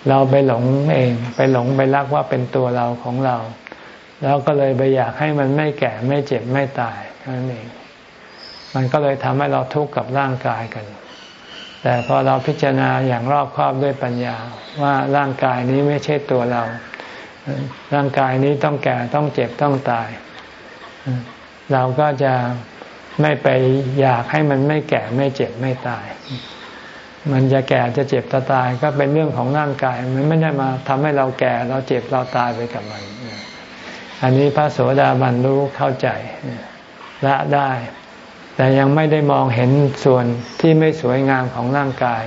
เราไปหลงเอง ไปหลงไปรักว่าเป็นตัวเราของเรา แล้วก็เลยไปอยากให้มันไม่แก่ไม่เจ็บไม่ตายนั่นเอง มันก็เลยทำให้เราทุกข์กับร่างกายกัน แต่พอเราพิจารณาอย่างรอบคอบด้วยปัญญาว่าร่างกายนี้ไม่ใช่ตัวเรา ร่างกายนี้ต้องแก่ต้องเจ็บต้องตาย เราก็จะไม่ไปอยากให้มันไม่แก่ไม่เจ็บไม่ตาย มันจะแก่จะเจ็บจะตายก็เป็นเรื่องของร่างกาย มันไม่ได้มาทำให้เราแก่เราเจ็บเราตายไปกับมัน อันนี้พระโสดาบันรู้เข้าใจละได้ แต่ยังไม่ได้มองเห็นส่วนที่ไม่สวยงามของร่างกาย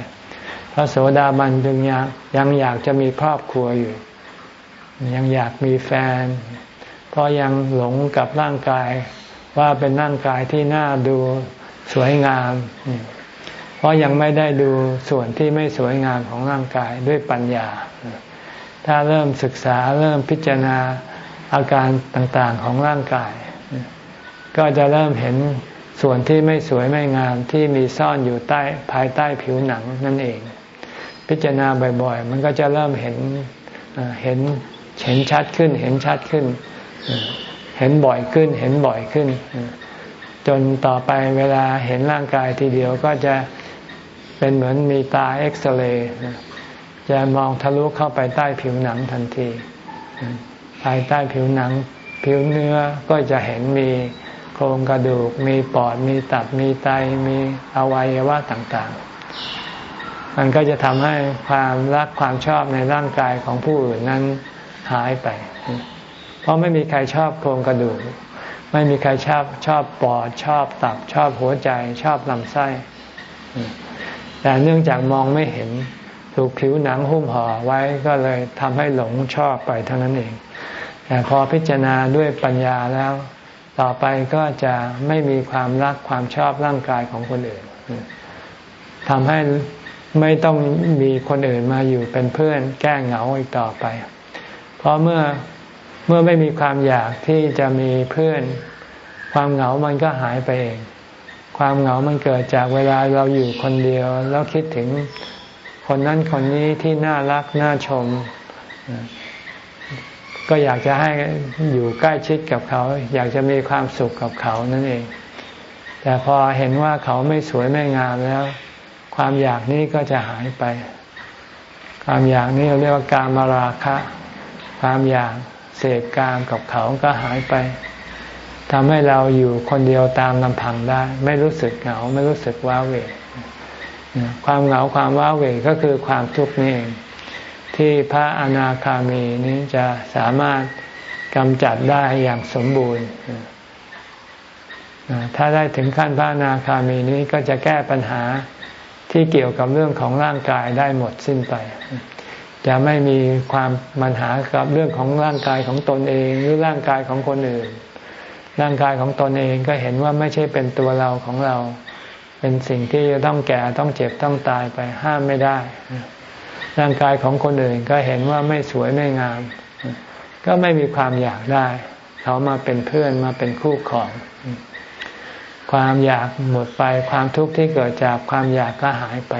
พระโสดาบันจึงยังยังอยากจะมีครอบครัวอยู่ ยังอยากมีแฟน เพราะยังหลงกับร่างกาย ว่าเป็นร่างกายที่น่าดูสวยงาม เพราะยังไม่ได้ดูส่วนที่ไม่สวยงามของร่างกายด้วยปัญญา ถ้าเริ่มศึกษาเริ่มพิจารณาอาการต่างๆของร่างกาย ก็จะเริ่มเห็นส่วนที่ไม่สวยไม่งามที่มีซ่อนอยู่ใต้ภายใต้ผิวหนังนั่นเอง พิจารณาบ่อยๆ มันก็จะเริ่มเห็นเห็น เห็นชัดขึ้น เห็นชัดขึ้น เห็นบ่อยขึ้น เห็นบ่อยขึ้น จนต่อไปเวลาเห็นร่างกายทีเดียวก็จะเป็นเหมือนมีตาเอ็กซเรย์จะมองทะลุเข้าไปใต้ผิวหนังทันทีภายใต้ผิวหนัง ผิวเนื้อก็จะเห็นมีโครงกระดูก มีปอด มีตับ มีไต มีอวัยวะต่างๆ มันก็จะทำให้ความรักความชอบในร่างกายของผู้อื่นนั้น หายไป เพราะไม่มีใครชอบโครงกระดูก ไม่มีใครชอบชอบปอดชอบตับชอบหัวใจชอบลำไส้ แต่เนื่องจากมองไม่เห็นถูกผิวหนังหุ้มห่อไว้ก็เลยทำให้หลงชอบไปเท่านั้นเอง แต่พอพิจารณาด้วยปัญญาแล้ว ต่อไปก็จะไม่มีความรักความชอบร่างกายของคนอื่นทำให้ไม่ต้องมีคนอื่นมาอยู่เป็นเพื่อนแก้เหงาอีกต่อไป เพราะเมื่อเมื่อไม่มีความอยากที่จะมีเพื่อน ความเหงามันก็หายไปเอง ความเหงามันเกิดจากเวลาเราอยู่คนเดียว แล้วคิดถึงคนนั้นคนนี้ที่น่ารักน่าชม ก็อยากจะให้อยู่ใกล้ชิดกับเขา อยากจะมีความสุขกับเขานั่นเอง แต่พอเห็นว่าเขาไม่สวยไม่งามแล้ว ความอยากนี้ก็จะหายไป ความอยากนี้เราเรียกว่าการมาราคะ ความอยากเสพกามกับเขาก็หายไปทำให้เราอยู่คนเดียวตามลำพังได้ ไม่รู้สึกเหงาไม่รู้สึกว้าเหวความเหงาความว้าเหวก็คือความทุกข์นี่เองที่พระอนาคามีนี้จะสามารถกำจัดได้อย่างสมบูรณ์ ถ้าได้ถึงขั้นพระอนาคามีนี้ก็จะแก้ปัญหาที่เกี่ยวกับเรื่องของร่างกายได้หมดสิ้นไป จะไม่มีความปัญหากับเรื่องของร่างกายของตนเองหรือร่างกายของคนอื่น ร่างกายของตนเองก็เห็นว่าไม่ใช่เป็นตัวเราของเรา เป็นสิ่งที่จะต้องแก่ต้องเจ็บต้องตายไปห้ามไม่ได้ ร่างกายของคนอื่นก็เห็นว่าไม่สวยไม่งาม ก็ไม่มีความอยากได้เขามาเป็นเพื่อนมาเป็นคู่ครอง ความอยากหมดไปความทุกข์ที่เกิดจากความอยากก็หายไป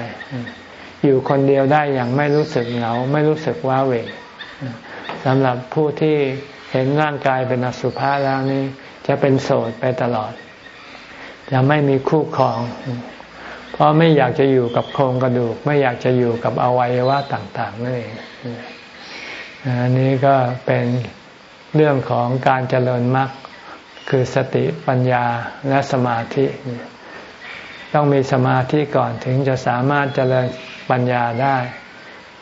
อยู่คนเดียวได้อย่างไม่รู้สึกเหงา ไม่รู้สึกว้าเหวสำหรับผู้ที่เห็นร่างกายเป็นอสุภะแล้วนี่จะเป็นโสดไปตลอด จะไม่มีคู่ครอง เพราะไม่อยากจะอยู่กับโครงกระดูก ไม่อยากจะอยู่กับอวัยวะต่างๆนั่นเองอันนี้ก็เป็นเรื่องของการเจริญมรรคคือสติปัญญาและสมาธิ ต้องมีสมาธิก่อนถึงจะสามารถเจริญ ปัญญาได้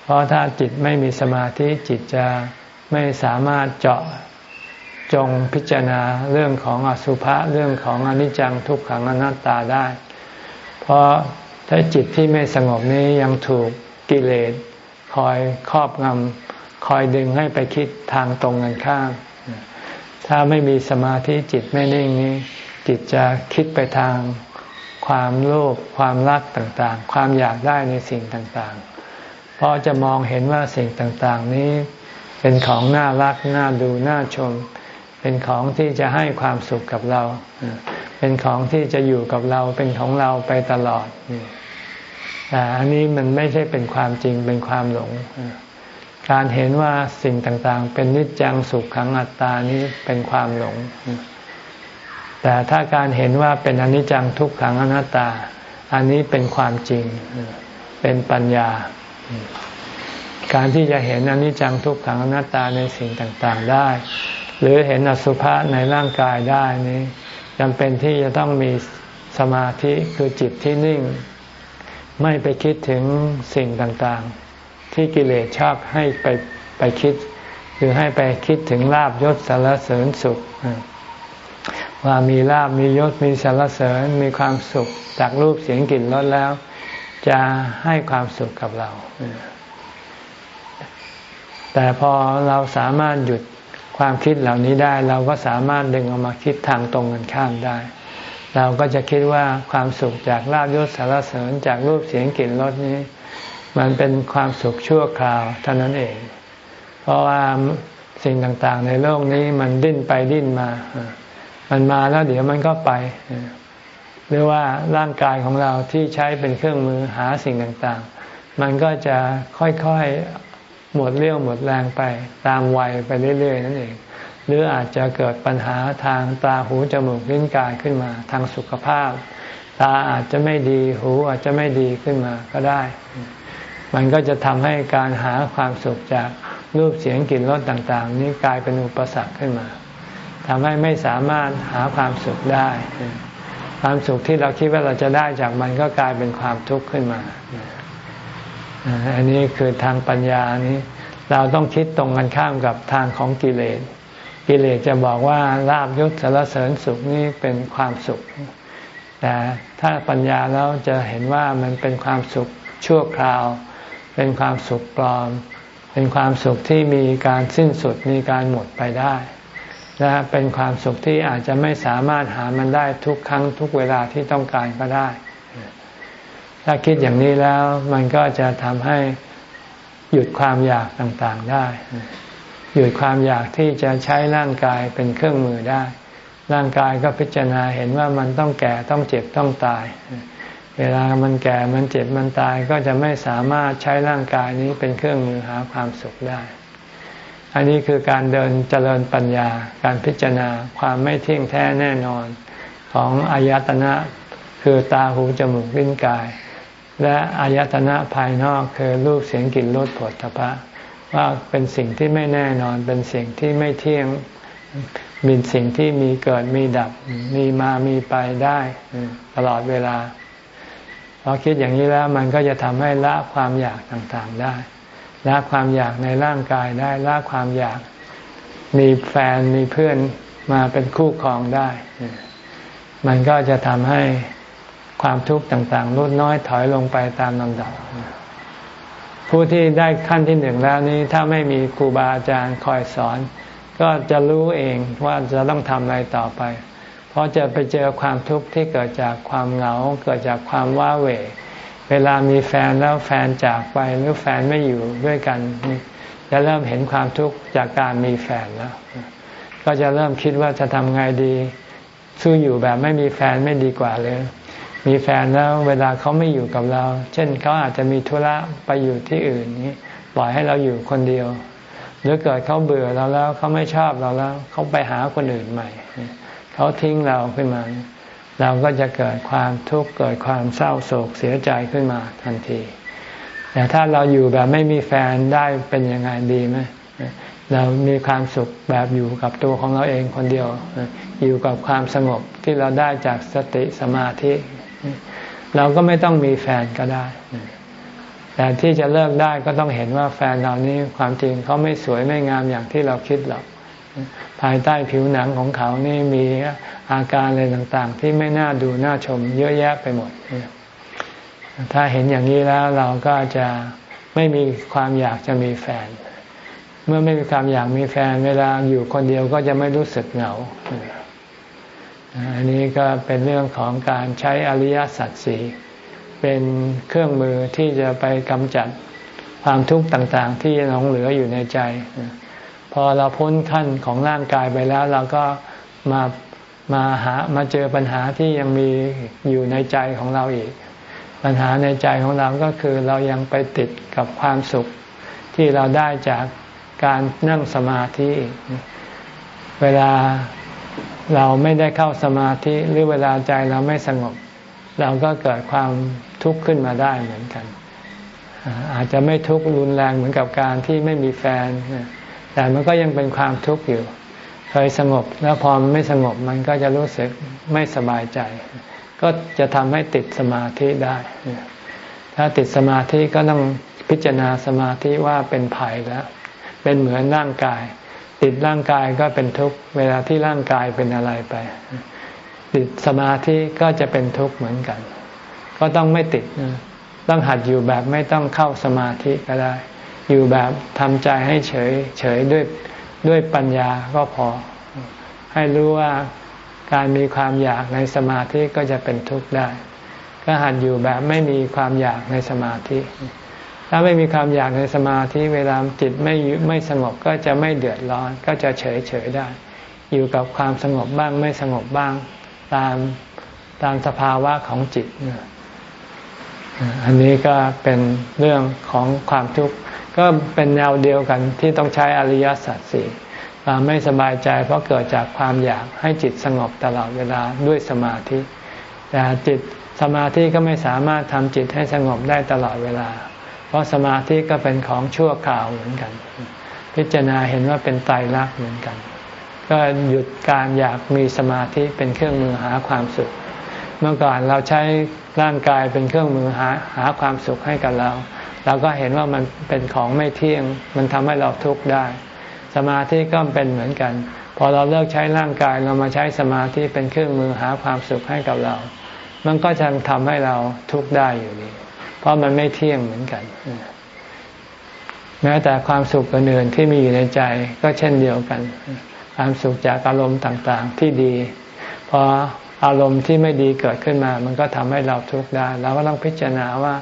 เพราะถ้าจิตไม่มีสมาธิจิตจะไม่สามารถเจาะจงพิจารณาเรื่องของอสุภะเรื่องของอนิจจังทุกขังอนัตตาได้ เพราะถ้าจิตที่ไม่สงบนี้ยังถูกกิเลสคอยครอบงำคอยดึงให้ไปคิดทางตรงกันข้ามถ้าไม่มีสมาธิจิตไม่นิ่งนี้ จิตจะคิดไปทาง ความโลภความรักต่างๆ ความอยากได้ในสิ่งต่างๆ เพราะจะมองเห็นว่าสิ่งต่างๆนี้เป็นของน่ารักน่าดูน่าชม เป็นของที่จะให้ความสุขกับเรา เป็นของที่จะอยู่กับเราเป็นของเราไปตลอดแต่อันนี้มันไม่ใช่เป็นความจริงเป็นความหลง การเห็นว่าสิ่งต่างๆ เป็นนิจจังสุขขังอัตตานี้เป็นความหลง แต่ถ้าการเห็นว่าเป็นอนิจจังทุกขังอนัตตา อันนี้เป็นความจริง เป็นปัญญา การที่จะเห็นอนิจจังทุกขังอนัตตาในสิ่งต่างๆได้ หรือเห็นอสุภะในร่างกายได้นี้จำเป็นที่จะต้องมีสมาธิคือจิตที่นิ่ง ไม่ไปคิดถึงสิ่งต่างๆ ที่กิเลสชอบให้ไปไปคิดคือให้ไปคิดถึงลาบยศสารเสริญสุข ว่ามีลาบมียศมีสารเสริญมีความสุขจากรูปเสียงกลิ่นรสแล้ว จะให้ความสุขกับเรา แต่พอเราสามารถหยุดความคิดเหล่านี้ได้ เราก็สามารถดึงออกมาคิดทางตรงกันข้ามได้ เราก็จะคิดว่าความสุขจากลาบยศสารเสริญจากรูปเสียงกลิ่นรสนี้ มันเป็นความสุขชั่วคราวเท่านั้นเอง เพราะว่าสิ่งต่างๆ ในโลกนี้มันดิ้นไปดิ้นมา มันมาแล้วเดี๋ยวมันก็ไป หรือว่าร่างกายของเราที่ใช้เป็นเครื่องมือหาสิ่งต่างๆ มันก็จะค่อยๆหมดเรี่ยวหมดแรงไปตามวัยไปเรื่อยๆนั่นเอง หรืออาจจะเกิดปัญหาทางตาหูจมูกลิ้นกายขึ้นมาทางสุขภาพ ตาอาจจะไม่ดีหูอาจจะไม่ดีขึ้นมาก็ได้ มันก็จะทำให้การหาความสุขจากรูปเสียงกลิ่นรสต่าง ๆ นี้กลายเป็นอุปสรรคขึ้นมา ทำให้ไม่สามารถหาความสุขได้ ความสุขที่เราคิดว่าเราจะได้จากมันก็กลายเป็นความทุกข์ขึ้นมา อันนี้คือทางปัญญานี้ เราต้องคิดตรงกันข้ามกับทางของกิเลส กิเลสจะบอกว่าลาบยศสารเสริญสุขนี้เป็นความสุข แต่ถ้าปัญญาแล้วจะเห็นว่ามันเป็นความสุขชั่วคราว เป็นความสุขปลอม เป็นความสุขที่มีการสิ้นสุดมีการหมดไปได้ และเป็นความสุขที่อาจจะไม่สามารถหามันได้ทุกครั้งทุกเวลาที่ต้องการก็ได้ ถ้าคิดอย่างนี้แล้วมันก็จะทำให้หยุดความอยากต่างๆได้ หยุดความอยากที่จะใช้ร่างกายเป็นเครื่องมือได้ ร่างกายก็พิจารณาเห็นว่ามันต้องแก่ต้องเจ็บต้องตาย เวลามันแก่มันเจ็บมันตายก็จะไม่สามารถใช้ร่างกายนี้เป็นเครื่องมือหาความสุขได้ อันนี้คือการเดินเจริญปัญญา การพิจารณาความไม่เที่ยงแท้แน่นอนของอายตนะคือตาหูจมูกลิ้นกาย และอายตนะภายนอกคือรูปเสียงกลิ่นรสผลทพะว่าเป็นสิ่งที่ไม่แน่นอนเป็นสิ่งที่ไม่เที่ยงมีสิ่งที่มีเกิดมีดับ มีมามีไปได้ตลอดเวลาพอคิดอย่างนี้แล้วมันก็จะทำให้ละความอยากต่างๆได้ ละความอยากในร่างกายได้ละความอยาก มีแฟนมีเพื่อนมาเป็นคู่ครองได้ มันก็จะทำให้ความทุกข์ต่างๆลดน้อยถอยลงไปตามลำดับ ผู้ที่ได้ขั้นที่หนึ่งแล้วนี้ ถ้าไม่มีครูบาอาจารย์คอยสอน ก็จะรู้เองว่าจะต้องทำอะไรต่อไป เพราะจะไปเจอความทุกข์ที่เกิดจากความเหงา เกิดจากความว้าเหว เวลามีแฟนแล้วแฟนจากไปหรือแฟนไม่อยู่ด้วยกัน จะเริ่มเห็นความทุกข์จากการมีแฟนแล้ว ก็จะเริ่มคิดว่าจะทำไงดี สู้อยู่แบบไม่มีแฟนไม่ดีกว่าเลย มีแฟนแล้วเวลาเขาไม่อยู่กับเรา เช่นเขาอาจจะมีธุระไปอยู่ที่อื่นนี้ปล่อยให้เราอยู่คนเดียว หรือเกิดเขาเบื่อเราแล้วเขาไม่ชอบเราแล้วเขาไปหาคนอื่นใหม่เขาทิ้งเราขึ้นมา เราก็จะเกิดความทุกข์เกิดความเศร้าโศกเสียใจขึ้นมาทันที แต่ถ้าเราอยู่แบบไม่มีแฟนได้เป็นยังไงดีไหมเรามีความสุขแบบอยู่กับตัวของเราเองคนเดียว อยู่กับความสงบที่เราได้จากสติสมาธิ เราก็ไม่ต้องมีแฟนก็ได้ แต่ที่จะเลิกได้ก็ต้องเห็นว่าแฟนเรานี้ความจริงเขาไม่สวยไม่งามอย่างที่เราคิดหรอก ภายใต้ผิวหนังของเขานี่มีอาการอะไรต่างๆ ที่ไม่น่าดูน่าชมเยอะแยะไปหมด ถ้าเห็นอย่างนี้แล้วเราก็จะไม่มีความอยากจะมีแฟน เมื่อไม่มีความอยากมีแฟน เวลาอยู่คนเดียวก็จะไม่รู้สึกเหงา อันนี้ก็เป็นเรื่องของการใช้อริยสัจสี่เป็นเครื่องมือที่จะไปกำจัดความทุกข์ต่าง ๆ ที่ยังเหลืออยู่ในใจ พอเราพ้นขั้นของร่างกายไปแล้ว เราก็มามาหามาเจอปัญหาที่ยังมีอยู่ในใจของเราอีก ปัญหาในใจของเราก็คือเรายังไปติดกับความสุขที่เราได้จากการนั่งสมาธิเวลาเราไม่ได้เข้าสมาธิหรือเวลาใจเราไม่สงบ เราก็เกิดความทุกข์ขึ้นมาได้เหมือนกัน อาจจะไม่ทุกข์รุนแรงเหมือนกับการที่ไม่มีแฟน แต่มันก็ยังเป็นความทุกข์อยู่ เคยสงบแล้วพอไม่สงบมันก็จะรู้สึกไม่สบายใจ ก็จะทำให้ติดสมาธิได้ ถ้าติดสมาธิก็ต้องพิจารณาสมาธิว่าเป็นภัยแล้ว เป็นเหมือนร่างกาย ติดร่างกายก็เป็นทุกข์เวลาที่ร่างกายเป็นอะไรไป ติดสมาธิก็จะเป็นทุกข์เหมือนกัน ก็ต้องไม่ติดต้องหัดอยู่แบบไม่ต้องเข้าสมาธิก็ได้ อยู่แบบทำใจให้เฉยเฉยด้วยด้วยปัญญาก็พอ ให้รู้ว่าการมีความอยากในสมาธิก็จะเป็นทุกข์ได้ ก็หัดอยู่แบบไม่มีความอยากในสมาธิ ถ้าไม่มีความอยากในสมาธิเวลาจิตไม่ไม่สงบก็จะไม่เดือดร้อน ก็จะเฉยเฉยได้ อยู่กับความสงบบ้างไม่สงบบ้างตามตามสภาวะของจิต อันนี้ก็เป็นเรื่องของความทุกข์ ก็เป็นแนวเดียวกันที่ต้องใช้อริยสัจสี่ความไม่สบายใจเพราะเกิดจากความอยากให้จิตสงบตลอดเวลาด้วยสมาธิ แต่จิตสมาธิก็ไม่สามารถทำจิตให้สงบได้ตลอดเวลา เพราะสมาธิก็เป็นของชั่วคราวเหมือนกัน พิจารณาเห็นว่าเป็นไตรลักษณ์เหมือนกัน ก็หยุดการอยากมีสมาธิเป็นเครื่องมือหาความสุข เมื่อก่อนเราใช้ร่างกายเป็นเครื่องมือหาหาความสุขให้กับเรา เราก็เห็นว่ามันเป็นของไม่เที่ยง มันทำให้เราทุกข์ได้ สมาธิก็เป็นเหมือนกัน พอเราเลิกใช้ร่างกายเรามาใช้สมาธิเป็นเครื่องมือหาความสุขให้กับเรา มันก็จะทำให้เราทุกข์ได้อยู่ดี เพราะมันไม่เที่ยงเหมือนกัน แม้แต่ความสุขอื่นที่มีอยู่ในใจก็เช่นเดียวกัน ความสุขจากอารมณ์ต่างๆที่ดี พออารมณ์ที่ไม่ดีเกิดขึ้นมา มันก็ทำให้เราทุกข์ได้ เราก็ต้องพิจารณาว่า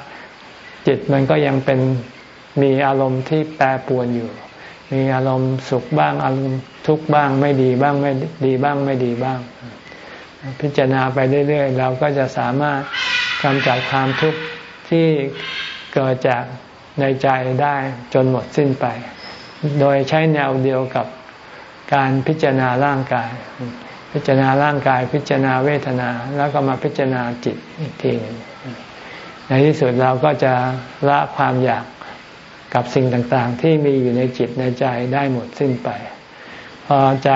จิตมันก็ยังเป็นมีอารมณ์ที่แปรปวนอยู่ มีอารมณ์สุขบ้าง อารมณ์ทุกข์บ้างไม่ดีบ้างไม่ดีบ้างไม่ดีบ้าง พิจารณาไปเรื่อยๆ เราก็จะสามารถกำจัดความทุกข์ที่เกิดจากในใจได้จนหมดสิ้นไป โดยใช้แนวเดียวกับการพิจารณาร่างกาย พิจารณาร่างกายพิจารณาเวทนา แล้วก็มาพิจารณาจิตอีกทีหนึ่ง ในที่สุดเราก็จะละความอยากกับสิ่งต่างๆ ที่มีอยู่ในจิตในใจได้หมดสิ้นไป พอใจ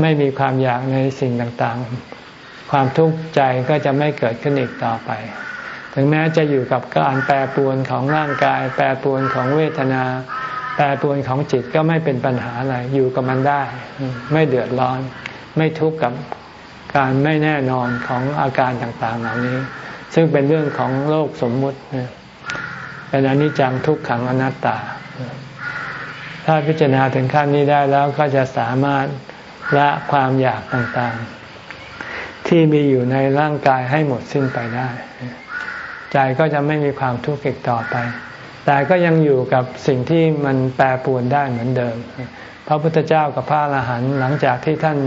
ไม่มีความอยากในสิ่งต่างๆ ความทุกข์ใจก็จะไม่เกิดขึ้นอีกต่อไป ถึงแม้จะอยู่กับการแปรปรวนของร่างกาย แปรปรวนของเวทนา แปรปรวนของจิตก็ไม่เป็นปัญหาอะไร อยู่กับมันได้ ไม่เดือดร้อน ไม่ทุกข์กับการไม่แน่นอนของอาการต่างๆ เหล่านี้ ซึ่งเป็นเรื่องของโลกสมมุติเป็นอนิจจังทุกขังอนัตตา ถ้าพิจารณาถึงขั้นนี้ได้แล้วก็จะสามารถละความอยากต่างๆ ที่มีอยู่ในร่างกายให้หมดสิ้นไปได้ ใจก็จะไม่มีความทุกข์อีกต่อไป แต่ก็ยังอยู่กับสิ่งที่มันแปรปรวนได้เหมือนเดิม พระพุทธเจ้ากับพระอรหันต์หลังจากที่ท่าน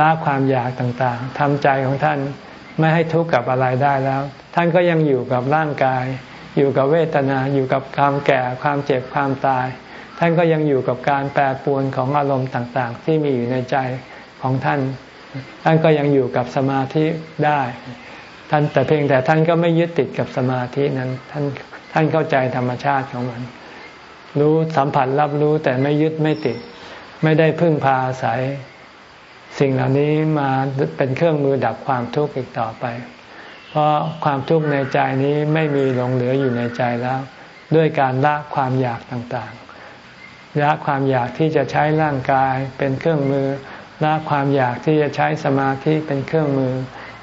ละความอยากต่างๆทำใจของท่านไม่ให้ทุกข์กับอะไรได้แล้ว ท่านก็ยังอยู่กับร่างกาย อยู่กับเวทนาอยู่กับความแก่ความเจ็บความตาย ท่านก็ยังอยู่กับการแปรปรวนของอารมณ์ต่างๆ ที่มีอยู่ในใจของท่าน ท่านก็ยังอยู่กับสมาธิได้ท่านแต่เพียงแต่ท่านก็ไม่ยึดติดกับสมาธินั้นท่านท่านเข้าใจธรรมชาติของมัน รู้สัมผัสรับรู้แต่ไม่ยึดไม่ติด ไม่ได้พึ่งพาอาศัย สิ่งเหล่านี้มาเป็นเครื่องมือดับความทุกข์อีกต่อไป เพราะความทุกข์ในใจนี้ไม่มีหลงเหลืออยู่ในใจแล้ว ด้วยการละความอยากต่างๆละความอยากที่จะใช้ร่างกายเป็นเครื่องมือละความอยากที่จะใช้สมาธิเป็นเครื่องมือ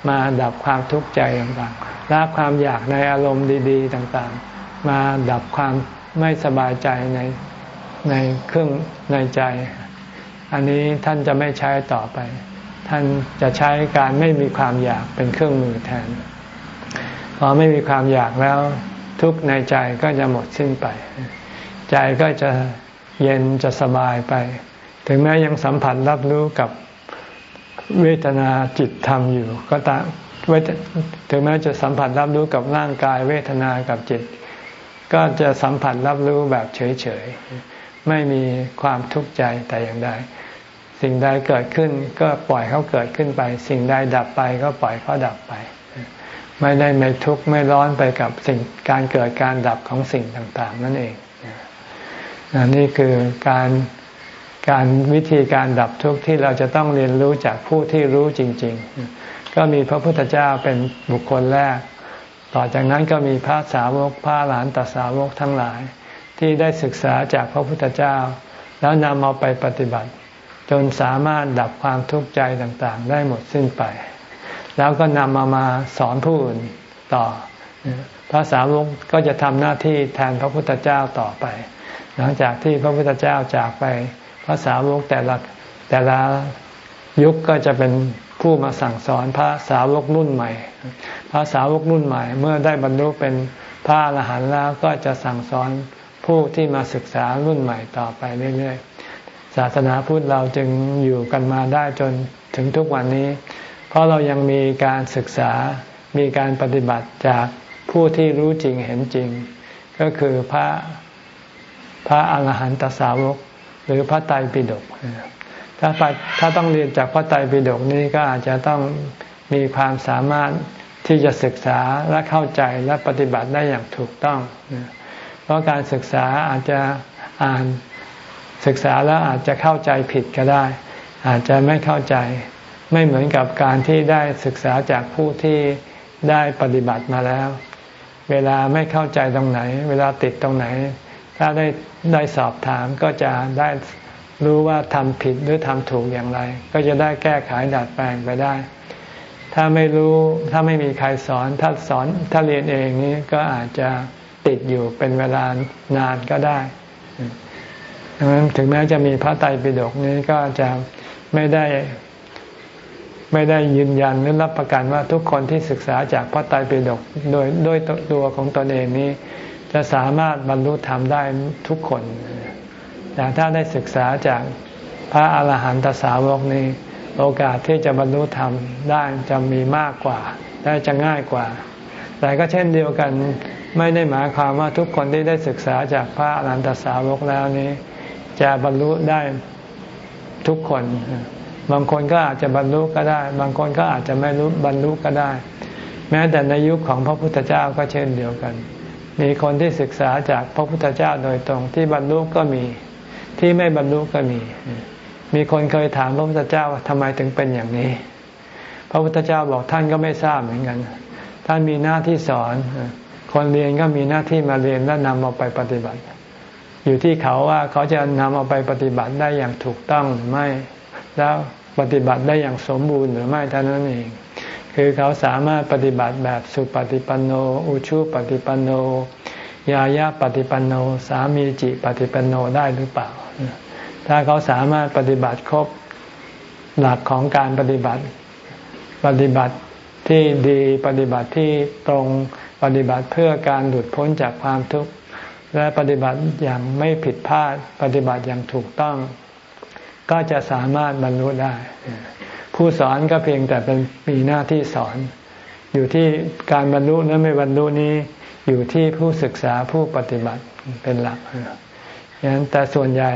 มาดับความทุกข์ใจต่างๆละความอยากในอารมณ์ดี ๆ ต่างๆ มาดับความไม่สบายใจในในเครื่องในใจ อันนี้ท่านจะไม่ใช้ต่อไป ท่านจะใช้การไม่มีความอยากเป็นเครื่องมือแทน พอไม่มีความอยากแล้ว ทุกในใจก็จะหมดสิ้นไป ใจก็จะเย็นจะสบายไป ถึงแม้ยังสัมผัสรับรู้กับเวทนาจิตธรรมอยู่ ก็ตามถึงแม้จะสัมผัสรับรู้กับร่างกายเวทนากับจิต ก็จะสัมผัสรับรู้แบบเฉยๆ ไม่มีความทุกข์ใจแต่อย่างใดสิ่งใดเกิดขึ้นก็ปล่อยเขาเกิดขึ้นไป สิ่งใดดับไปก็ปล่อยเขาดับไป ไม่ได้ไม่ทุกข์ไม่ร้อนไปกับสิ่งการเกิดการดับของสิ่งต่างๆ นั่นเองนี่คือการการวิธีการดับทุกข์ที่เราจะต้องเรียนรู้จากผู้ที่รู้จริง ๆ ก็มีพระพุทธเจ้าเป็นบุคคลแรก ต่อจากนั้นก็มีพระสาวกพระหลานตสาวกทั้งหลาย ที่ได้ศึกษาจากพระพุทธเจ้า แล้วนำเอาไปปฏิบัติ จนสามารถดับความทุกข์ใจต่างๆ ได้หมดสิ้นไป แล้วก็นำมามาสอนผู้อื่นต่อ พระสาวกก็จะทำหน้าที่แทนพระพุทธเจ้าต่อไป หลังจากที่พระพุทธเจ้าจากไป พระสาวกแต่ละแต่ละยุคก็จะเป็นผู้มาสั่งสอนพระสาวกรุ่นใหม่ พระสาวกรุ่นใหม่ เมื่อได้บรรลุเป็นพระอรหันต์แล้วก็จะสั่งสอนผู้ที่มาศึกษารุ่นใหม่ต่อไปเรื่อยๆ ศาสนาพุทธเราจึงอยู่กันมาได้จนถึงทุกวันนี้ เพราะเรายังมีการศึกษา มีการปฏิบัติจากผู้ที่รู้จริงเห็นจริง ก็คือพระพระอรหันตสาวก หรือพระไตรปิฎกถ้าถ้าต้องเรียนจากพระไตรปิฎกนี้ก็อาจจะต้องมีความสามารถที่จะศึกษาและเข้าใจและปฏิบัติได้อย่างถูกต้อง เพราะการศึกษาอาจจะอ่านศึกษาแล้วอาจจะเข้าใจผิดก็ได้ อาจจะไม่เข้าใจ ไม่เหมือนกับการที่ได้ศึกษาจากผู้ที่ได้ปฏิบัติมาแล้ว เวลาไม่เข้าใจตรงไหน เวลาติดตรงไหน ถ้าได้ได้สอบถามก็จะได้รู้ว่าทำผิดหรือทำถูกอย่างไร ก็จะได้แก้ไขดัดแปลงไปได้ ถ้าไม่รู้ถ้าไม่มีใครสอนถ้าสอนถ้าเรียนเองนี้ก็อาจจะติดอยู่เป็นเวลานานก็ได้ดังนั้นถึงแม้จะมีพระไตรปิฎกนี้ก็จะไม่ได้ ไม่ได้ยืนยันหรือรับประกันว่าทุกคนที่ศึกษาจากพระไตรปิฎกโดยด้วยตัวของตนเองนี้ จะสามารถบรรลุธรรมได้ทุกคนแต่ถ้าได้ศึกษาจากพระอาหารหันตสาวกนี้ โอกาสที่จะบรรลุธรรมได้จะมีมากกว่าได้จะง่ายกว่า แต่ก็เช่นเดียวกันไม่ได้หมายความว่าทุกคนที่ได้ศึกษาจากพระอาหารหันตสาวกแล้วนี้ จะบรรลุได้ทุกคน บางคนก็อาจจะบรรลุก็ได้ บางคนก็อาจจะไม่รู้บรรลุก็ได้ แม้แต่ในยุคของพระพุทธเจ้าก็เช่นเดียวกัน มีคนที่ศึกษาจากพระพุทธเจ้าโดยตรงที่บรรลุก็มี ที่ไม่บรรลุก็มี มีคนเคยถามพระพุทธเจ้าว่าทำไมถึงเป็นอย่างนี้ พระพุทธเจ้าบอกท่านก็ไม่ทราบเหมือนกัน ท่านมีหน้าที่สอน คนเรียนก็มีหน้าที่มาเรียนและนำเอาไปปฏิบัติ อยู่ที่เขาว่าเขาจะนำเอาไปปฏิบัติได้อย่างถูกต้องหรือไม่ แล้วปฏิบัติได้อย่างสมบูรณ์หรือไม่เท่านั้นเอง คือเขาสามารถปฏิบัติแบบสุปฏิปันโน อุชุปฏิปันโน ยายาปฏิปันโน สามีจิปฏิปันโนได้หรือเปล่า ถ้าเขาสามารถปฏิบัติครบหลักของการปฏิบัติ ปฏิบัติที่ดีปฏิบัติที่ตรงปฏิบัติเพื่อการหลุดพ้นจากความทุกข์และปฏิบัติอย่างไม่ผิดพลาด ปฏิบัติอย่างถูกต้อง ก็จะสามารถบรรลุได้ ผู้สอนก็เพียงแต่เป็นมีหน้าที่สอน อยู่ที่การบรรลุและไม่บรรลุนี้อยู่ที่ผู้ศึกษาผู้ปฏิบัติเป็นหลักอย่างนั้นแต่ส่วนใหญ่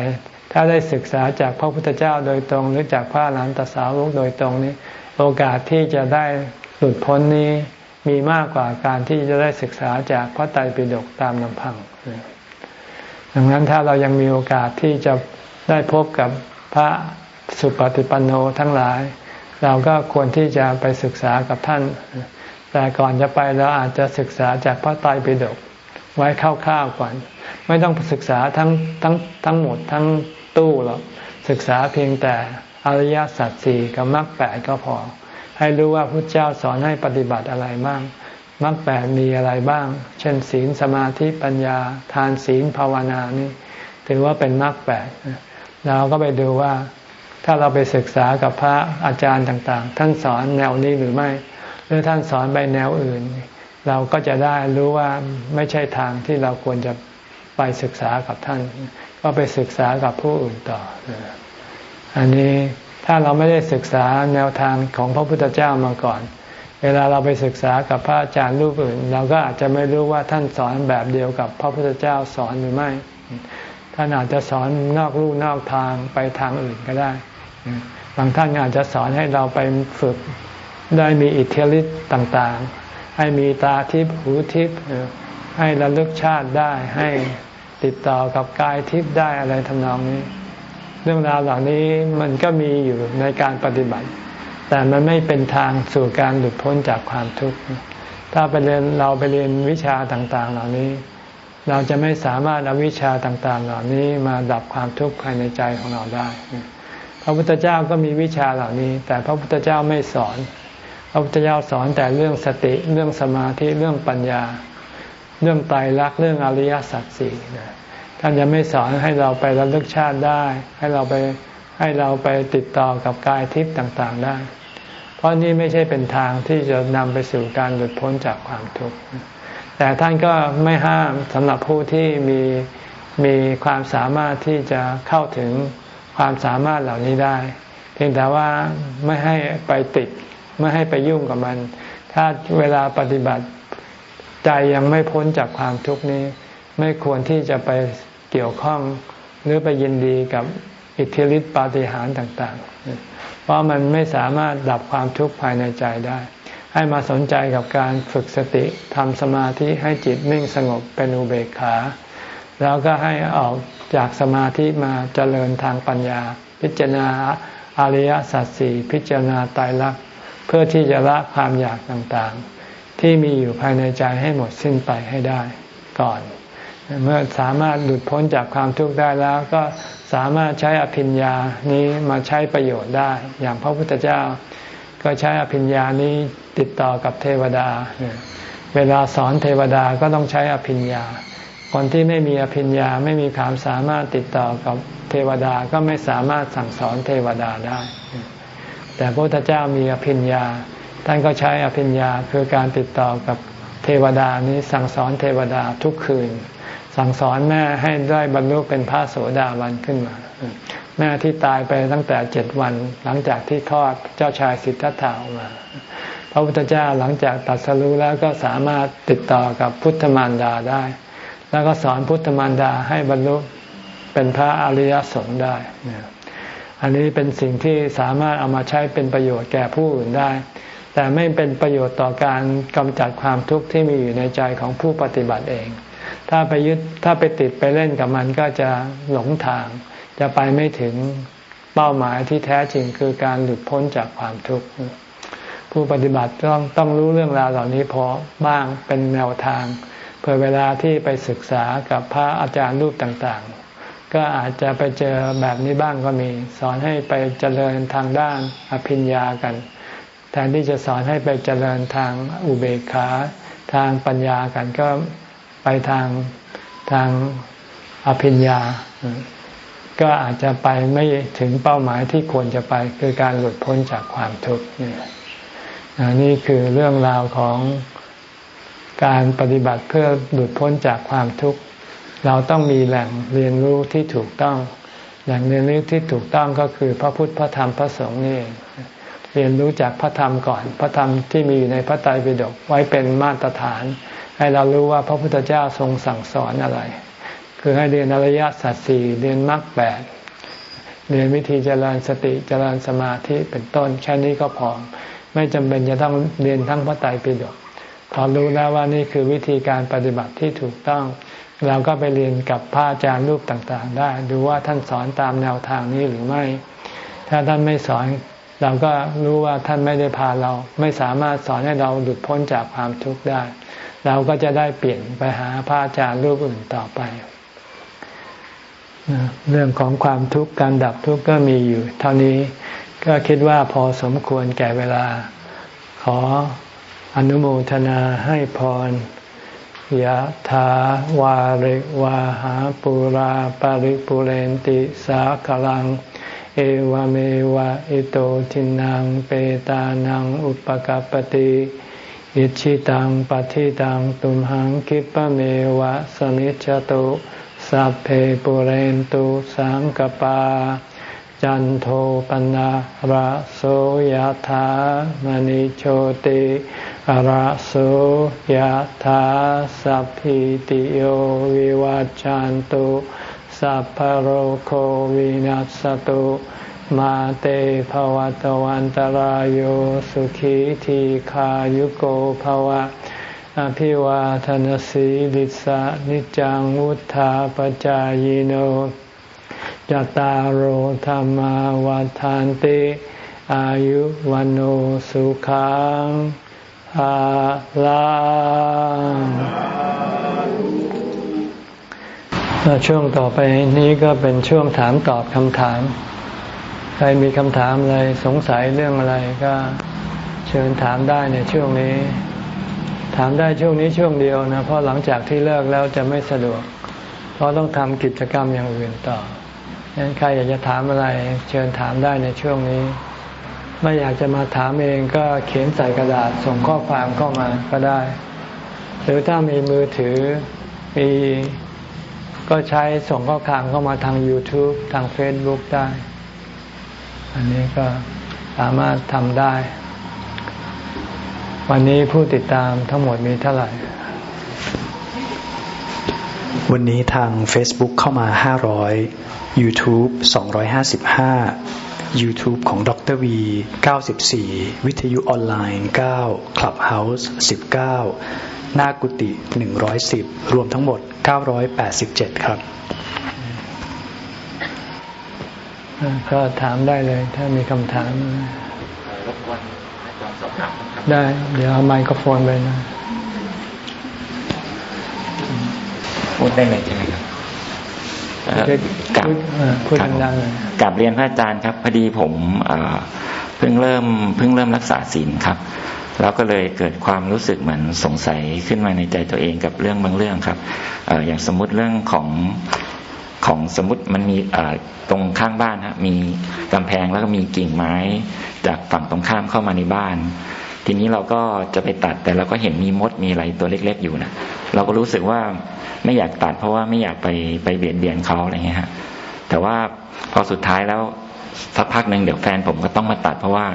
ถ้าได้ศึกษาจากพระพุทธเจ้าโดยตรง หรือจากพระหลานตสาวกโดยตรงนี้ โอกาสที่จะได้หลุดพ้นนี้มีมากกว่าการที่จะได้ศึกษาจากพระไตรปิฎกตามลำพัง ดังนั้นถ้าเรายังมีโอกาสที่จะได้พบกับ พระสุปฏิปันโนทั้งหลาย เราก็ควรที่จะไปศึกษากับท่าน แต่ก่อนจะไปเราอาจจะศึกษาจากพระไตรปิฎกไว้คร่าวๆก่อน ไม่ต้องศึกษาทั้งทั้งทั้งหมดทั้งตู้หรอกศึกษาเพียงแต่อริยสัจสี่กับมรรคแปดก็พอ ให้รู้ว่าพระเจ้าสอนให้ปฏิบัติอะไรบ้างมรรคแปดมีอะไรบ้าง เช่น ศีลสมาธิปัญญา ทานศีลภาวนานี่ถือว่าเป็นมรรคแปด เราก็ไปดูว่า ถ้าเราไปศึกษากับพระอาจารย์ต่าง ๆ ท่านสอนแนวนี้หรือไม่ หรือท่านสอนไปแนวอื่น เราก็จะได้รู้ว่าไม่ใช่ทางที่เราควรจะไปศึกษากับท่าน ก็ไปศึกษากับผู้อื่นต่อ อันนี้ถ้าเราไม่ได้ศึกษาแนวทางของพระพุทธเจ้ามาก่อน เวลาเราไปศึกษากับพระอาจารย์รูปอื่น เราก็อาจจะไม่รู้ว่าท่านสอนแบบเดียวกับพระพุทธเจ้าสอนหรือไม่ ท่านอาจจะสอนนอกลู่นอกทางไปทางอื่นก็ได้ บางท่านอาจจะสอนให้เราไปฝึกได้มีอิทธิฤทธิ์ต่างๆ ให้มีตาทิพย์หูทิพย์ให้ระลึกชาติได้ ให้ติดต่อกับกายทิพย์ได้อะไรทำนองนี้ เรื่องราวเหล่านี้มันก็มีอยู่ในการปฏิบัติ แต่มันไม่เป็นทางสู่การหลุดพ้นจากความทุกข์ ถ้าไปเรียนเราไปเรียนวิชาต่างๆ เหล่านี้ เราจะไม่สามารถเอาวิชาต่าง ๆ เหล่านี้มาดับความทุกข์ภายในใจของเราได้ พระพุทธเจ้าก็มีวิชาเหล่านี้ แต่พระพุทธเจ้าไม่สอน พระพุทธเจ้าสอนแต่เรื่องสติเรื่องสมาธิเรื่องปัญญา เรื่องไตรลักษณ์เรื่องอริยสัจสี่ท่านยังไม่สอนให้เราไประลึกชาติได้ ให้เราไปให้เราไปติดต่อกับกายทิพย์ต่างๆได้ เพราะนี่ไม่ใช่เป็นทางที่จะนำไปสู่การหลุดพ้นจากความทุกข์ แต่ท่านก็ไม่ห้ามสำหรับผู้ที่มีมีความสามารถที่จะเข้าถึงความสามารถเหล่านี้ได้ เพียงแต่ว่าไม่ให้ไปติด ไม่ให้ไปยุ่งกับมัน ถ้าเวลาปฏิบัติใจยังไม่พ้นจากความทุกข์นี้ ไม่ควรที่จะไปเกี่ยวข้องหรือไปยินดีกับอิทธิฤทธิปาฏิหาริย์ต่าง ๆ เพราะมันไม่สามารถดับความทุกข์ภายในใจได้ ให้มาสนใจกับการฝึกสติทำสมาธิให้จิตนิ่งสงบเป็นอุเบกขา แล้วก็ให้ออกจากสมาธิมาเจริญทางปัญญา พิจารณาอริยสัจสี่พิจารณาตายรักเพื่อที่จะละความอยากต่างๆ ที่มีอยู่ภายในใจให้หมดสิ้นไปให้ได้ก่อน เมื่อสามารถหลุดพ้นจากความทุกข์ได้แล้วก็สามารถใช้อภิญญานี้มาใช้ประโยชน์ได้ อย่างพระพุทธเจ้า ก็ใช้อภิญญานี้ติดต่อกับเทวดา เวลาสอนเทวดาก็ต้องใช้อภิญญา คนที่ไม่มีอภิญญาไม่มีความสามารถติดต่อกับเทวดาก็ไม่สามารถสั่งสอนเทวดาได้ แต่พระพุทธเจ้ามีอภิญญา ท่านก็ใช้อภิญญาคือการติดต่อกับเทวดานี้สั่งสอนเทวดาทุกคืน สั่งสอนแม่ให้ได้บรรลุเป็นพระโสดาบันขึ้นมา แม่ที่ตายไปตั้งแต่เจ็ดวัน หลังจากที่คลอดเจ้าชายสิทธัตถะออกมา พระพุทธเจ้าหลังจากตัดสรู้แล้วก็สามารถติดต่อกับพุทธมารดาได้ แล้วก็สอนพุทธมารดาให้บรรลุเป็นพระอริยสงฆ์ได้ อันนี้เป็นสิ่งที่สามารถเอามาใช้เป็นประโยชน์แก่ผู้อื่นได้ แต่ไม่เป็นประโยชน์ต่อการกำจัดความทุกข์ที่มีอยู่ในใจของผู้ปฏิบัติเอง ถ้าไปยึดถ้าไปติดไปเล่นกับมันก็จะหลงทาง จะไปไม่ถึงเป้าหมายที่แท้จริงคือการหลุดพ้นจากความทุกข์ผู้ปฏิบัติต้องต้องรู้เรื่องราวเหล่านี้พอบ้างเป็นแนวทางเพื่อเวลาที่ไปศึกษากับพระอาจารย์รูปต่างๆ ก็อาจจะไปเจอแบบนี้บ้างก็มี สอนให้ไปเจริญทางด้านอภิญญากัน แทนที่จะสอนให้ไปเจริญทางอุเบกขาทางปัญญากันก็ไปทางทางอภิญญา ก็อาจจะไปไม่ถึงเป้าหมายที่ควรจะไป คือการหลุดพ้นจากความทุกข์นี่คือเรื่องราวของการปฏิบัติเพื่อหลุดพ้นจากความทุกข์ เราต้องมีแหล่งเรียนรู้ที่ถูกต้อง แหล่งเรียนรู้ที่ถูกต้องก็คือพระพุทธพระธรรมพระสงฆ์นี่เรียนรู้จากพระธรรมก่อน พระธรรมที่มีอยู่ในพระไตรปิฎกไว้เป็นมาตรฐาน ให้เรารู้ว่าพระพุทธเจ้าทรงสั่งสอนอะไร คือให้เรียนอริยสัจสี่เรียนมรรคแปดเรียนวิธีเจริญสติเจริญสมาธิเป็นต้น แค่นี้ก็พอ ไม่จำเป็นจะต้องเรียนทั้งพระไตรปิฎกพอรู้แล้วว่านี่คือวิธีการปฏิบัติที่ถูกต้อง เราก็ไปเรียนกับพระอาจารย์รูปต่างๆ ได้ ดูว่าท่านสอนตามแนวทางนี้หรือไม่ ถ้าท่านไม่สอนเราก็รู้ว่าท่านไม่ได้พาเรา ไม่สามารถสอนให้เราหลุดพ้นจากความทุกข์ได้ เราก็จะได้เปลี่ยนไปหาพระอาจารย์รูปอื่นต่อไป เรื่องของความทุกข์การดับทุกข์ก็มีอยู่ เท่านี้ก็คิดว่าพอสมควรแก่เวลา ขออนุโมทนาให้พรยะถาวาริวาหาปุราปาริปุเรนติสากลัง เอวเมวะอิโตทินังเปตานังอุปกปติอิชิตังปฏิตังตุมหังคิปะเมวะสมิจจตุ สัพเพปุเรนตุสังกปา จันโทปนะระโสยธามณิโชติระโสยธาสัพพิติโยวิวัจจันตุสัพพโรโควินัสตุมาเตภวตวันตารโยสุขีทีขายุโกภวะ อภิวาทนสีลิสะนิจังวุธาปจายโนจตารโหธรรมวาทานติ อายุวันโอสุขังภาลังช่วงต่อไปนี้ก็เป็นช่วงถามตอบคำถาม ใครมีคำถามอะไรสงสัยเรื่องอะไรก็เชิญถามได้ในช่วงนี้ ถามได้ช่วงนี้ช่วงเดียวนะเพราะหลังจากที่เลิกแล้วจะไม่สะดวก เพราะต้องทำกิจกรรมอย่างอื่นต่อฉะนั้นใครอยากจะถามอะไรเชิญถามได้ในช่วงนี้ ไม่อยากจะมาถามเองก็เขียนใส่กระดาษส่งข้อความเข้ามาก็ได้ หรือถ้ามีมือถือมีก็ใช้ส่งข้อความเข้ามาทาง YouTube ทาง Facebook ได้ อันนี้ก็สามารถทำได้ วันนี้ผู้ติดตามทั้งหมดมีเท่าไหร่ วันนี้ทาง Facebook เข้ามา 500 YouTube 255 YouTube ของดรวี94 วิทยุออนไลน์ 9 Clubhouse 19 หน้ากุฏิ110 รวมทั้งหมด 987 ครับ ก็ถามได้เลยถ้ามีคำถาม ได้ เดี๋ยวเอาไมโครโฟนไปนะพูดได้เลยใช่ไหมครับกับพูดดังๆเลยกับเรียนพระอาจารย์ครับ พอดีผมเพิ่งเริ่มเพิ่งเริ่มรักษาศีลครับแล้วก็เลยเกิดความรู้สึกเหมือนสงสัยขึ้นมาในใจตัวเองกับเรื่องบางเรื่องครับอย่างสมมุติเรื่องของของสมมติมันมีตรงข้างบ้านฮะมีกำแพงแล้วก็มีกิ่งไม้ จากฝั่งตรงข้ามเข้ามาในบ้าน ทีนี้เราก็จะไปตัดแต่เราก็เห็นมีมดมีอะไรตัวเล็ก ๆ อยู่นะเราก็รู้สึกว่าไม่อยากตัด เพราะว่าไม่อยากไปไปเบียดเบียนเขาอะไรเงี้ยฮะแต่ว่าพอสุดท้ายแล้วสักพักหนึ่งเดี๋ยวแฟนผมก็ต้องมาตัด เพราะว่า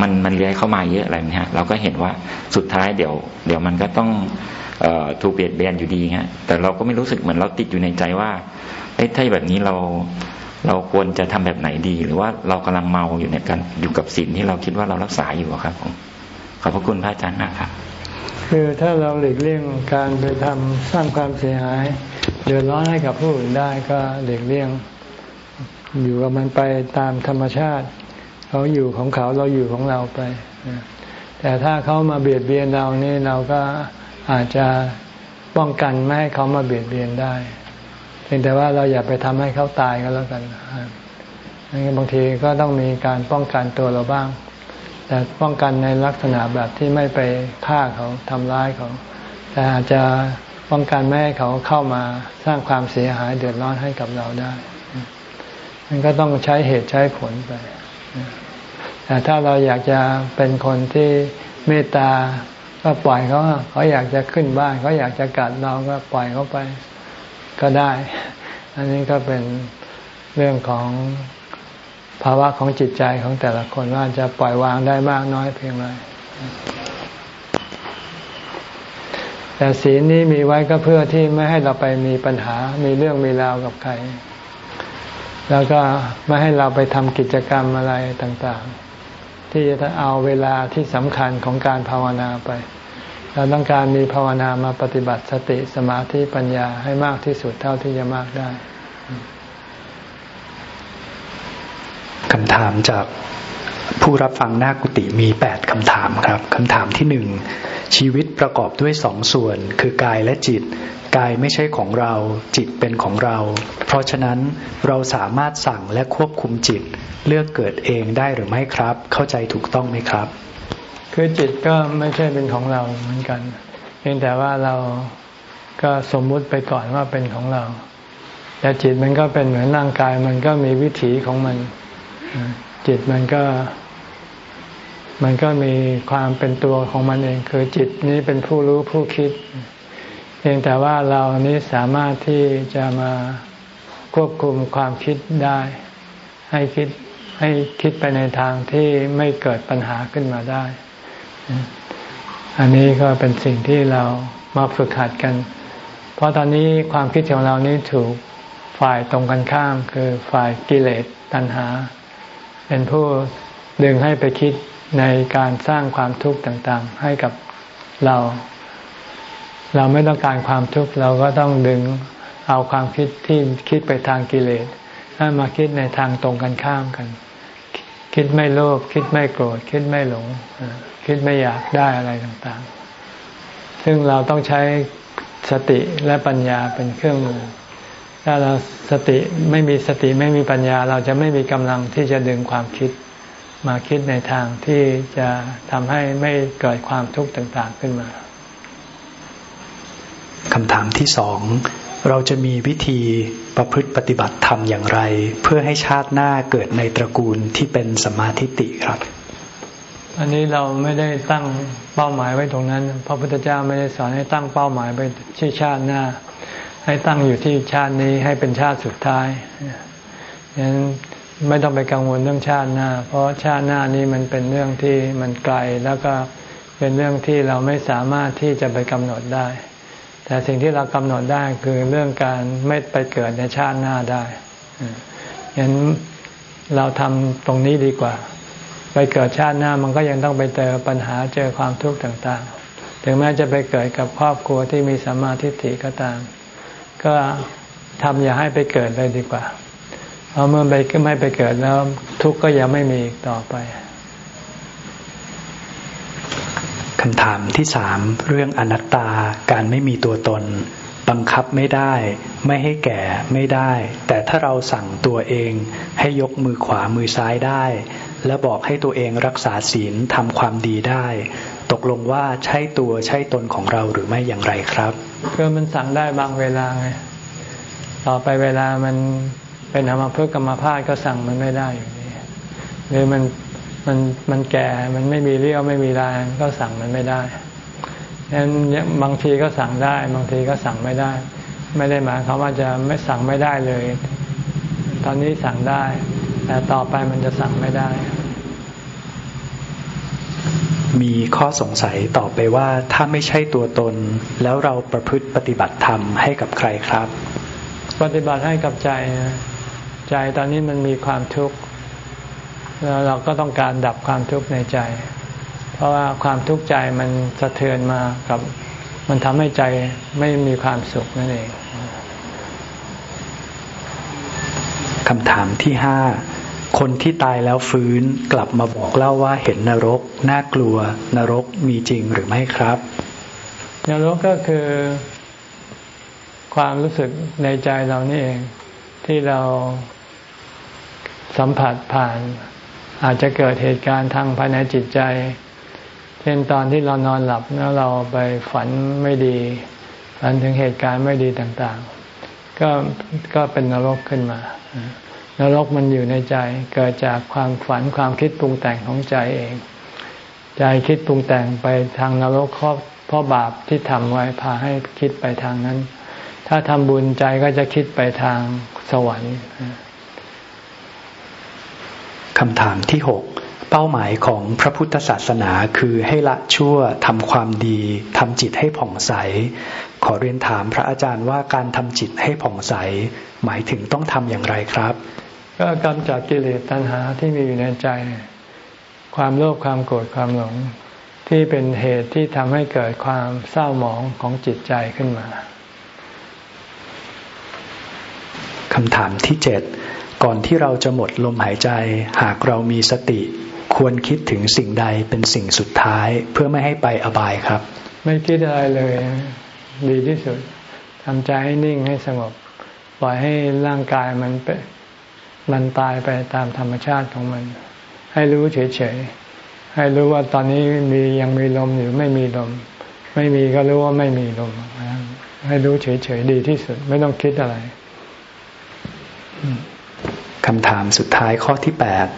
มันมันเลื้อยเข้ามาเยอะอะไรเงี้ยเราก็เห็นว่าสุดท้ายเดี๋ยว เดี๋ยวมันก็ต้องอถูกเบียดเบียนอยู่ดีฮะแต่เราก็ไม่รู้สึกเหมือนเราติดอยู่ในใจว่าเอ้ถ้าแบบนี้เราเราควรจะทำแบบไหนดี หรือว่าเรากำลังเมาอยู่ในการอยู่กับสิ่งที่เราคิดว่าเรารักษาอยู่ครับผม อบพระคุณพระอาจารย์มากครับ คือถ้าเราหลีกเลี่ยงการไปทำสร้างความเสียหาย เดือดร้อนให้กับผู้อื่นได้ก็หลีกเลี่ยง อยู่กับมันไปตามธรรมชาติ เขาอยู่ของเขาเราอยู่ของเราไป แต่ถ้าเขามาเบียดเบียนเรานี่เราก็อาจจะป้องกันไม่ให้เขามาเบียดเบียนได้เพียงแต่ว่าเราอย่าไปทำให้เขาตายก็แล้วกันบางทีก็ต้องมีการป้องกันตัวเราบ้าง แต่ป้องกันในลักษณะแบบที่ไม่ไปฆ่าเขาทำร้ายเขา แต่อาจจะป้องกันไม่ให้เขาเข้ามาสร้างความเสียหายเดือดร้อนให้กับเราได้ มันก็ต้องใช้เหตุใช้ผลไป แต่ถ้าเราอยากจะเป็นคนที่เมตตาก็ปล่อยเขาเขาอยากจะขึ้นบ้านเขาอยากจะกัดเราก็ปล่อยเขาไปก็ได้ อันนี้ก็เป็นเรื่องของ ภาวะของจิตใจของแต่ละคนว่าจะปล่อยวางได้มากน้อยเพียงไรแต่ศีลนี้มีไว้ก็เพื่อที่ไม่ให้เราไปมีปัญหา มีเรื่องมีราวกับใคร แล้วก็ไม่ให้เราไปทำกิจกรรมอะไรต่างๆ ที่จะเอาเวลาที่สำคัญของการภาวนาไป เราต้องการมีภาวนามาปฏิบัติสติสมาธิปัญญาให้มากที่สุดเท่าที่จะมากได้ คำถามจากผู้รับฟังหน้ากุฏิมีแปดคำถามครับคำถามที่หนึ่งชีวิตประกอบด้วยสองส่วน คือกายและจิต กายไม่ใช่ของเรา จิตเป็นของเรา เพราะฉะนั้นเราสามารถสั่งและควบคุมจิต เลือกเกิดเองได้หรือไม่ครับ เข้าใจถูกต้องไหมครับ คือจิตก็ไม่ใช่เป็นของเราเหมือนกัน เพียงแต่ว่าเราก็สมมุติไปก่อนว่าเป็นของเรา แต่จิตมันก็เป็นเหมือนร่างกายมันก็มีวิถีของมัน จิตมันก็ มันก็มีความเป็นตัวของมันเอง คือจิตนี้เป็นผู้รู้ผู้คิด เพียงแต่ว่าเรานี้สามารถที่จะมาควบคุมความคิดได้ ให้คิดให้คิดไปในทางที่ไม่เกิดปัญหาขึ้นมาได้ อันนี้ก็เป็นสิ่งที่เรามาฝึกหัดกัน เพราะตอนนี้ความคิดของเรานี้ถูกฝ่ายตรงกันข้ามคือฝ่ายกิเลสตัณหา เป็นผู้ดึงให้ไปคิดในการสร้างความทุกข์ต่างๆ ให้กับเรา เราไม่ต้องการความทุกข์เราก็ต้องดึงเอาความคิดที่คิดไปทางกิเลสให้มาคิดในทางตรงกันข้ามกัน คิดไม่โลภคิดไม่โกรธ คิดไม่หลง คิดไม่อยากได้อะไรต่างๆ ซึ่งเราต้องใช้สติและปัญญาเป็นเครื่องมือ ถ้าเราสติไม่มีสติไม่มีปัญญา เราจะไม่มีกำลังที่จะดึงความคิดมาคิดในทางที่จะทำให้ไม่เกิดความทุกข์ต่าง ๆขึ้นมาคำถามที่สองเราจะมีวิธีประพฤติปฏิบัติธรรมอย่างไร เพื่อให้ชาติหน้าเกิดในตระกูลที่เป็นสมาธิติครับ อันนี้เราไม่ได้ตั้งเป้าหมายไว้ตรงนั้น พระพุทธเจ้าไม่ได้สอนให้ตั้งเป้าหมายไปที่ชาติหน้า ให้ตั้งอยู่ที่ชาตินี้ให้เป็นชาติสุดท้ายฉะนั้นไม่ต้องไปกังวลเรื่องชาติหน้า เพราะชาติหน้านี้มันเป็นเรื่องที่มันไกลแล้วก็เป็นเรื่องที่เราไม่สามารถที่จะไปกำหนดได้ แต่สิ่งที่เรากำหนดได้คือเรื่องการไม่ไปเกิดในชาติหน้าได้ฉะนั้นเราทำตรงนี้ดีกว่า ไปเกิดชาติหน้ามันก็ยังต้องไปเจอปัญหาเจอความทุกข์ต่างๆ ถึงแม้จะไปเกิดกับครอบครัวที่มีสัมมาทิฏฐิก็ตาม ก็ทำอย่าให้ไปเกิดเลยดีกว่า เพราะเมื่อไปก็ไม่ไปเกิดแล้ว ทุกข์ก็ยังไม่มีอีกต่อไปคำถามที่สามเรื่องอนัตตาการไม่มีตัวตน บังคับไม่ได้ ไม่ให้แก่ไม่ได้ แต่ถ้าเราสั่งตัวเอง ให้ยกมือขวามือซ้ายได้ และบอกให้ตัวเองรักษาศีลทำความดีได้ ตกลงว่าใช่ตัวใช่ตนของเราหรือไม่อย่างไรครับ คือมันสั่งได้บางเวลาไงต่อไปเวลามันเป็นธรรมเพื่อกรรมภาพก็สั่งมันไม่ได้อยู่ดีหรือมันมันมันแก่มันไม่มีเรี่ยวไม่มีแรงก็สั่งมันไม่ได้ดังนั้นบางทีก็สั่งได้ บางทีก็สั่งไม่ได้ ไม่ได้หมายความว่าจะไม่สั่งไม่ได้เลย ตอนนี้สั่งได้ แต่ต่อไปมันจะสั่งไม่ได้ มีข้อสงสัยต่อไปว่าถ้าไม่ใช่ตัวตน แล้วเราประพฤติปฏิบัติธรรมให้กับใครครับ ปฏิบัติให้กับใจใจตอนนี้มันมีความทุกข์แล้วเราก็ต้องการดับความทุกข์ในใจ เพราะว่าความทุกข์ใจมันสะเทือนมากับ มันทำให้ใจไม่มีความสุขนั่นเองคำถามที่ห้า คนที่ตายแล้วฟื้นกลับมาบอกเล่าว่าเห็นนรก น่ากลัว นรกมีจริงหรือไม่ครับ นรกก็คือ ความรู้สึกในใจเรานี่เอง ที่เราสัมผัสผ่าน อาจจะเกิดเหตุการณ์ทางภายในจิตใจ เช่นตอนที่เรานอนหลับแล้วเราไปฝันไม่ดี ฝันถึงเหตุการณ์ไม่ดีต่าง ๆ ก็ก็เป็นนรกขึ้นมา นรกมันอยู่ในใจเกิดจากความฝันความคิดปรุงแต่งของใจเอง ใจคิดปรุงแต่งไปทางนรกเพราะบาปที่ทำไว้พาให้คิดไปทางนั้น ถ้าทำบุญใจก็จะคิดไปทางสวรรค์คำถามที่หกเป้าหมายของพระพุทธศาสนาคือให้ละชั่วทำความดีทำจิตให้ผ่องใส ขอเรียนถามพระอาจารย์ว่าการทำจิตให้ผ่องใส หมายถึงต้องทำอย่างไรครับ ก็กำจัดกิเลสตัณหาที่มีอยู่ในใจ ความโลภความโกรธความหลง ที่เป็นเหตุที่ทำให้เกิดความเศร้าหมองของจิตใจขึ้นมาคำถามที่เจ็ดก่อนที่เราจะหมดลมหายใจ หากเรามีสติ ควรคิดถึงสิ่งใดเป็นสิ่งสุดท้าย เพื่อไม่ให้ไปอบายครับ ไม่คิดอะไรเลย ดีที่สุดทำใจให้นิ่งให้สงบ ปล่อยให้ร่างกายมันไป มันตายไปตามธรรมชาติของมัน ให้รู้เฉยๆ ให้รู้ว่าตอนนี้มียังมีลมหรือไม่มีลม ไม่มีก็รู้ว่าไม่มีลม ให้รู้เฉยๆดีที่สุด ไม่ต้องคิดอะไรคำถามสุดท้ายข้อที่แปด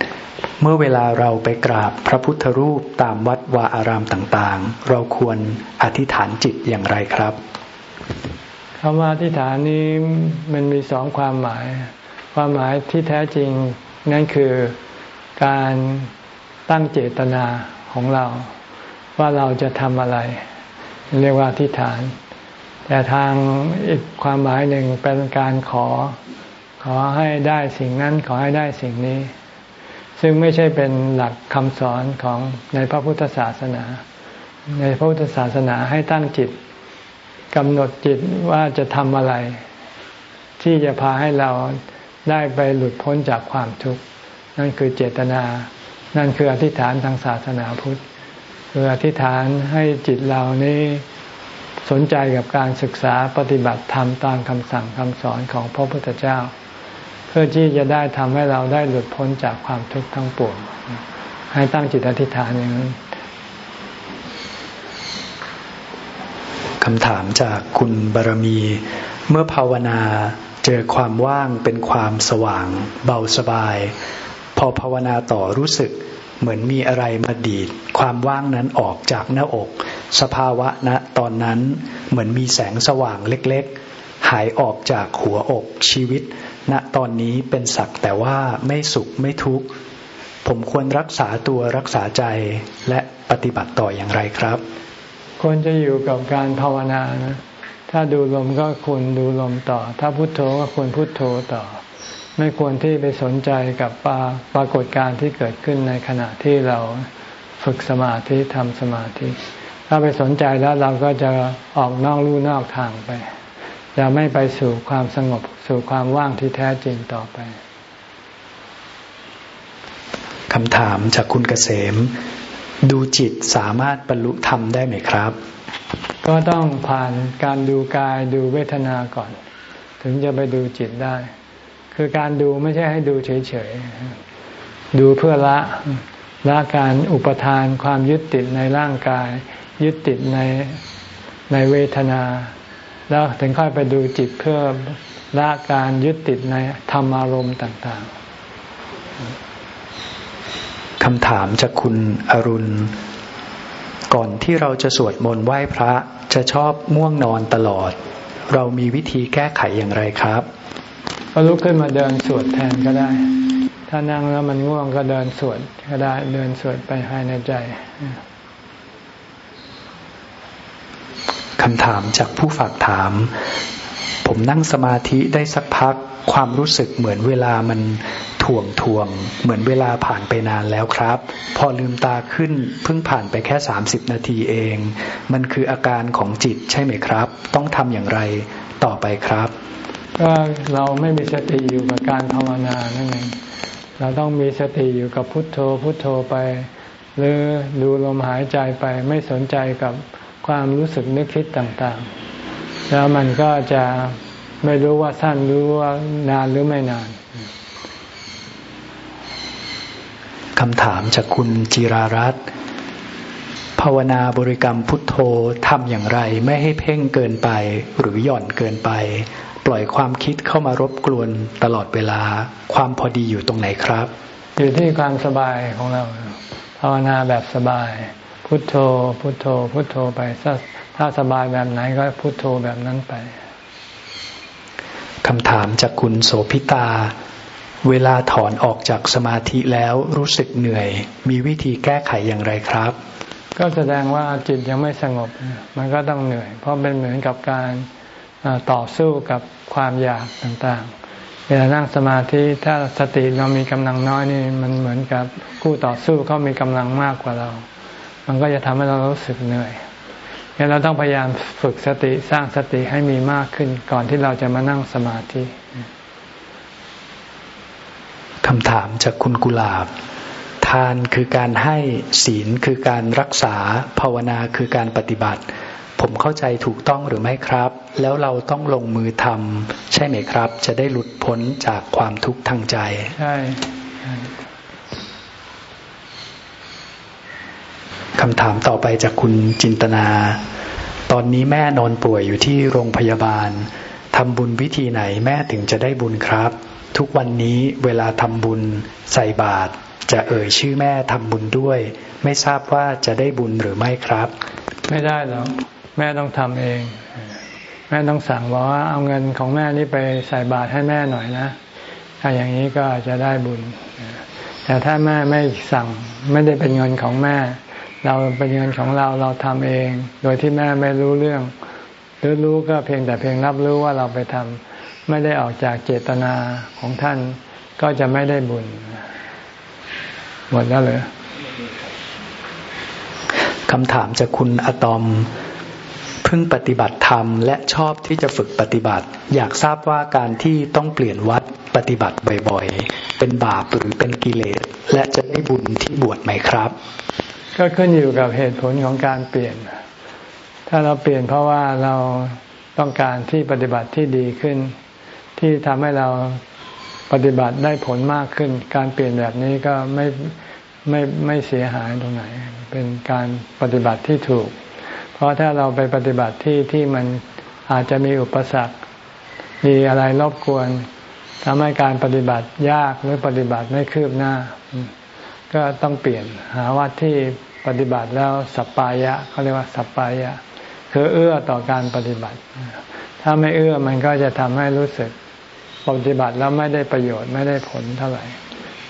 เมื่อเวลาเราไปกราบพระพุทธรูปตามวัดวาอารามต่างๆ เราควรอธิษฐานจิตอย่างไรครับคำว่าอธิษฐานนี้มันมีสองความหมาย ความหมายที่แท้จริงนั่นคือการตั้งเจตนาของเรา ว่าเราจะทำอะไร เรียกว่าอธิษฐาน แต่ทางอีกความหมายหนึ่งเป็นการขอ ขอให้ได้สิ่งนั้นขอให้ได้สิ่งนี้ ซึ่งไม่ใช่เป็นหลักคำสอนของในพระพุทธศาสนา ในพระพุทธศาสนาให้ตั้งจิตกำหนดจิตว่าจะทำอะไร ที่จะพาให้เรา ได้ไปหลุดพ้นจากความทุกข์ นั่นคือเจตนา นั่นคืออธิษฐานทางศาสนาพุทธคืออธิษฐานให้จิตเรานี้สนใจกับการศึกษาปฏิบัติธรรมตามคำสั่งคำสอนของพระพุทธเจ้า เพื่อที่จะได้ทำให้เราได้หลุดพ้นจากความทุกข์ทั้งปวงให้ตั้งจิตอธิษฐานอย่างนั้นคำถามจากคุณบารมี เมื่อภาวนา เจอความว่างเป็นความสว่าง เบาสบาย พอภาวนาต่อรู้สึกเหมือนมีอะไรมาดีด ความว่างนั้นออกจากหน้าอก สภาวะณนะตอนนั้นเหมือนมีแสงสว่างเล็กๆ หายออกจากหัวอกชีวิต ณตอนนี้เป็นสักแต่ว่าไม่สุขไม่ทุกข์ ผมควรรักษาตัวรักษาใจและปฏิบัติต่ออย่างไรครับควรจะอยู่กับการภาวนานะ ถ้าดูลมก็ควรดูลมต่อ ถ้าพุโทโธก็ควรพุโทโธต่อ ไม่ควรที่ไปสนใจกับปาปรากฏการณ์ที่เกิดขึ้นในขณะที่เราฝึกสมาธิทำสมาธิ ถ้าไปสนใจแล้วเราก็จะออกนอกลู่นอกทางไป จะไม่ไปสู่ความสงบสู่ความว่างที่แท้จริงต่อไปคำถามจากคุณเกษม ดูจิตสามารถบรรลุธรรมได้ไหมครับ ก็ต้องผ่านการดูกายดูเวทนาก่อน ถึงจะไปดูจิตได้ คือการดูไม่ใช่ให้ดูเฉยๆ ดูเพื่อละละการอุปทานความยึดติดในร่างกาย ยึดติดในในเวทนา แล้วถึงค่อยไปดูจิตเพื่อละการยึดติดในธรรมอารมณ์ต่าง ๆคำถามจากคุณอรุณ ก่อนที่เราจะสวดมนต์ไหว้พระจะชอบม่วงนอนตลอด เรามีวิธีแก้ไขอย่างไรครับก็ลุกขึ้นมาเดินสวดแทนก็ได้ ถ้านั่งแล้วมันง่วงก็เดินสวดก็ได้เดินสวดไปภายในใจคำถามจากผู้ฝากถาม ผมนั่งสมาธิได้สักพักความรู้สึกเหมือนเวลามันถ่วงถ่วง เหมือนเวลาผ่านไปนานแล้วครับ พอลืมตาขึ้นเพิ่งผ่านไปแค่สามสิบนาทีเอง มันคืออาการของจิตใช่ไหมครับ ต้องทำอย่างไรต่อไปครับ ก็เราไม่มีสติอยู่กับการภาวนานั่นเองเราต้องมีสติอยู่กับพุทโธพุทโธไป หรือดูลมหายใจไปไม่สนใจกับความรู้สึกนึกคิดต่างๆ แล้วมันก็จะไม่รู้ว่าสั้นรู้ว่านานหรือไม่นานคำถามจากคุณจิรารัตน์ภาวนาบริกรรมพุทโธทำอย่างไร ไม่ให้เพ่งเกินไปหรือหย่อนเกินไป ปล่อยความคิดเข้ามารบกวนตลอดเวลาความพอดีอยู่ตรงไหนครับ อยู่ที่ความสบายของเรา ภาวนาแบบสบาย พุทโธ พุทโธ พุทโธไปถ้า ถ้าสบายแบบไหนก็พุทโธแบบนั้นไปคำถามจากคุณโสพิตา เวลาถอนออกจากสมาธิแล้วรู้สึกเหนื่อย มีวิธีแก้ไขอย่างไรครับ ก็แสดงว่าจิตยังไม่สงบ มันก็ต้องเหนื่อย เพราะเป็นเหมือนกับการต่อสู้กับความอยากต่างๆ เวลานั่งสมาธิถ้าสติเรามีกำลังน้อยนี่มันเหมือนกับคู่ต่อสู้เขามีกำลังมากกว่าเรา มันก็จะทำให้เรารู้สึกเหนื่อย งั้นเราต้องพยายามฝึกสติสร้างสติให้มีมากขึ้น ก่อนที่เราจะมานั่งสมาธิคำถามจากคุณกุลาบททานคือการให้ศีลคือการรักษาภาวนาคือการปฏิบัติ ผมเข้าใจถูกต้องหรือไม่ครับ แล้วเราต้องลงมือทำใช่ไหมครับ จะได้หลุดพ้นจากความทุกข์ทางใจ ใช่ คำถามต่อไปจากคุณจินตนา ตอนนี้แม่นอนป่วยอยู่ที่โรงพยาบาลทำบุญวิธีไหนแม่ถึงจะได้บุญครับ ทุกวันนี้เวลาทำบุญใส่บาตรจะเอ่ยชื่อแม่ทำบุญด้วย ไม่ทราบว่าจะได้บุญหรือไม่ครับ ไม่ได้หรอกแม่ต้องทำเอง แม่ต้องสั่งบอกว่าเอาเงินของแม่นี้ไปใส่บาตรให้แม่หน่อยนะ ถ้าอย่างนี้ก็จะได้บุญ แต่ถ้าแม่ไม่สั่งไม่ได้เป็นเงินของแม่ เราเป็นเงินของเราเราทำเอง โดยที่แม่ไม่รู้เรื่อง หรือรู้ก็เพียงแต่เพียงรับรู้ว่าเราไปทำไม่ได้ออกจากเจตนาของท่านก็จะไม่ได้บุญหมดแล้วเลยคำถามจากคุณอะตอมเพิ่งปฏิบัติธรรมและชอบที่จะฝึกปฏิบัติ อยากทราบว่าการที่ต้องเปลี่ยนวัดปฏิบัติบ่อยๆ เป็นบาปหรือเป็นกิเลส และจะได้บุญที่บวชไหมครับ ก็ขึ้นอยู่กับเหตุผลของการเปลี่ยน ถ้าเราเปลี่ยนเพราะว่าเราต้องการที่ปฏิบัติที่ดีขึ้น ที่ทำให้เราปฏิบัติได้ผลมากขึ้น การเปลี่ยนแบบนี้ก็ไม่ไม่ไม่เสียหายตรงไหน เป็นการปฏิบัติที่ถูก เพราะถ้าเราไปปฏิบัติที่ที่มันอาจจะมีอุปสรรค มีอะไรรบกวนทำให้การปฏิบัติยากหรือปฏิบัติไม่คืบหน้า ก็ต้องเปลี่ยนหาวัดที่ ปฏิบัติแล้วสัปปายะเขาเรียกว่าสัปปายะ คือเอื้อต่อการปฏิบัติ ถ้าไม่เอื้อมันก็จะทำให้รู้สึกปฏิบัติแล้วไม่ได้ประโยชน์ไม่ได้ผลเท่าไหร่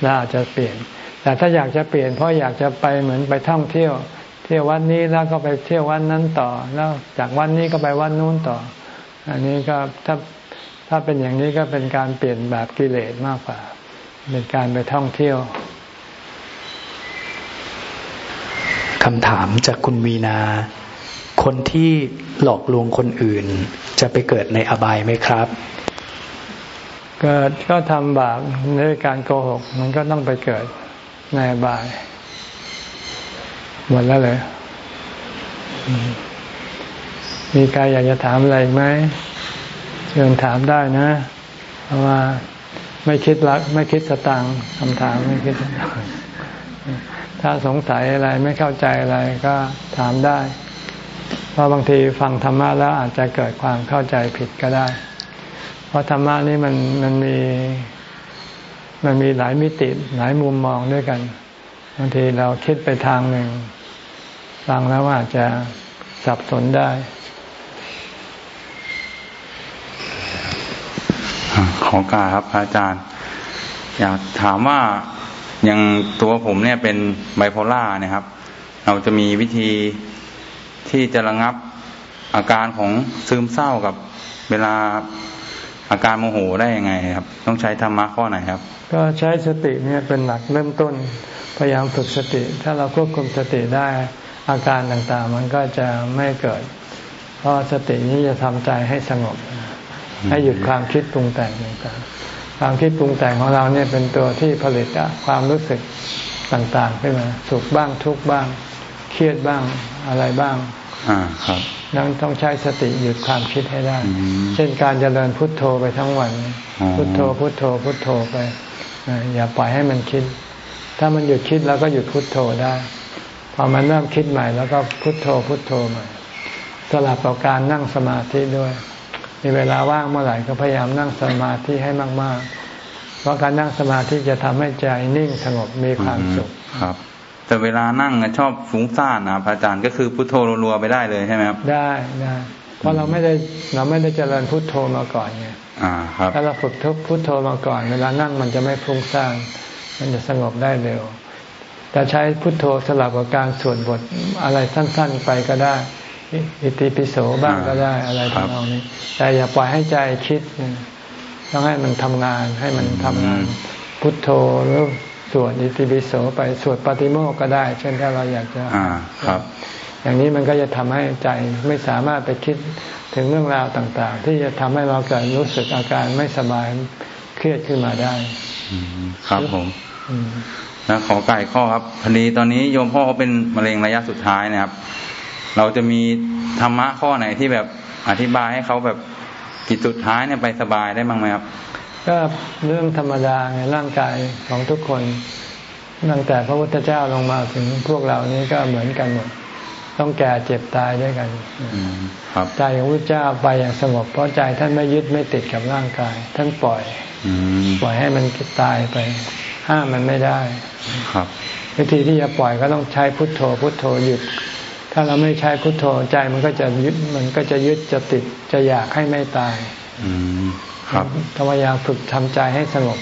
เราอาจจะเปลี่ยน แต่ถ้าอยากจะเปลี่ยนเพราะอยากจะไปเหมือนไปท่องเที่ยว เที่ยววันนี้แล้วก็ไปเที่ยววันนั้นต่อ แล้วจากวันนี้ก็ไปวันนู้นต่อ อันนี้ก็ถ้าถ้าเป็นอย่างนี้ก็เป็นการเปลี่ยนแบบกิเลสมากกว่าเป็นการไปท่องเที่ยว คำถามจากคุณวีนา คนที่หลอกลวงคนอื่น จะไปเกิดในอบายไหมครับ เกิดก็ทำบาปในการโกหก มันก็ต้องไปเกิดในอบายหมดแล้วเลยมีใครอยากจะถามอะไรไหมเชิญถามได้นะ เพราะว่าไม่คิดรัก ไม่คิดสตังคำถามไม่คิดสตัง ถ้าสงสัยอะไรไม่เข้าใจอะไรก็ถามได้ เพราะบางทีฟังธรรมะแล้วอาจจะเกิดความเข้าใจผิดก็ได้ เพราะธรรมะนี่มันมันมีมันมีหลายมิติหลายมุมมองด้วยกันบางทีเราคิดไปทางหนึ่งฟังแล้วอาจจะสับสนได้ ขอกาครับอาจารย์ อยากถามว่า อย่างตัวผมเนี่ยเป็นไบโพล่าเนี่ยครับ เราจะมีวิธีที่จะระงับอาการของซึมเศร้ากับเวลาอาการโมโหได้ยังไงครับ ต้องใช้ธรรมะข้อไหนครับ ก็ใช้สติเนี่ยเป็นหลักเริ่มต้น พยายามฝึกสติ ถ้าเราควบคุมสติได้อาการต่างๆ มันก็จะไม่เกิด เพราะสตินี้จะทำใจให้สงบ ให้หยุดความคิดปรุงแต่งต่างๆ ความคิดปรุงแต่งของเราเนี่ยเป็นตัวที่ผลิตความรู้สึกต่างๆขึ้นมาสุขบ้างทุกบ้าง เครียดบ้างอะไรบ้าง อ่าครับนั้นต้องใช้สติหยุดความคิดให้ได้ เช่นการเจริญพุทโธไปทั้งวัน พุทโธพุทโธพุทโธไปอย่าปล่อยให้มันคิด ถ้ามันหยุดคิดแล้วก็หยุดพุทโธได้ พอมันเริ่มคิดใหม่ แล้วก็พุทโธพุทโธใหม่สลับกับการนั่งสมาธิด้วย มีเวลาว่างเมื่อไหร่ก็พยายามนั่งสมาธิให้มาก ๆ เพราะการนั่งสมาธิจะทำให้ใจนิ่งสงบมีความสุขครับ แต่เวลานั่งชอบฟุ้งซ่านนะพระอาจารย์ก็คือพุทโธรัวๆไปได้เลยใช่ไหมครับ ได้ได้เพราะเราไม่ได้เราไม่ได้เจริญพุทโธมาก่อนไงอ่าครับถ้าเราฝึกทุกพุทโธมาก่อน เวลานั่งมันจะไม่ฟุ้งซ่านมันจะสงบได้เร็วแต่ใช้พุทโธสลับกับการสวดบทอะไรสั้น ๆ ไปก็ได้ อิติปิโสบ้างก็ได้อะไรทำนองนี้ แต่อย่าปล่อยให้ใจคิดต้องให้มันทำงานให้มันทำงาน พุทโธหรือสวดอิติปิโสไปสวดปฏิโมกก็ได้ เช่นถ้าเราอยากจะอ่าครับ อย่างนี้มันก็จะทำให้ใจไม่สามารถไปคิดถึงเรื่องราวต่าง ๆ ที่จะทำให้เราเกิดรู้สึกอาการไม่สบายเครียดขึ้นมาได้ครับผมแล้วขอไก่ข้อครับพอดีตอนนี้โยมพ่อเขาเป็นมะเร็งระยะสุดท้ายนะครับ เราจะมีธรรมะข้อไหนที่แบบอธิบายให้เขาแบบกิจสุดท้ายเนี่ยไปสบายได้บ้างไหมครับ ก็เรื่องธรรมดาไงร่างกายของทุกคนตั้งแต่พระพุทธเจ้าลงมาถึงพวกเรานี้ก็เหมือนกันหมดต้องแก่เจ็บตายด้วยกันใจของพระเจ้าไปอย่างสงบเพราะใจท่านไม่ยึดไม่ติดกับร่างกาย ท่านปล่อยปล่อยให้มันตายไป ห้ามมันไม่ได้ ครับ วิธีที่จะปล่อยก็ต้องใช้พุทโธ พุทโธหยุด ถ้าเราไม่ใช้พุทโธใจมันก็จะยึดมันก็จะยึดจะติดจะอยากให้ไม่ตายอืมครับพยายามฝึกทำใจให้สงบ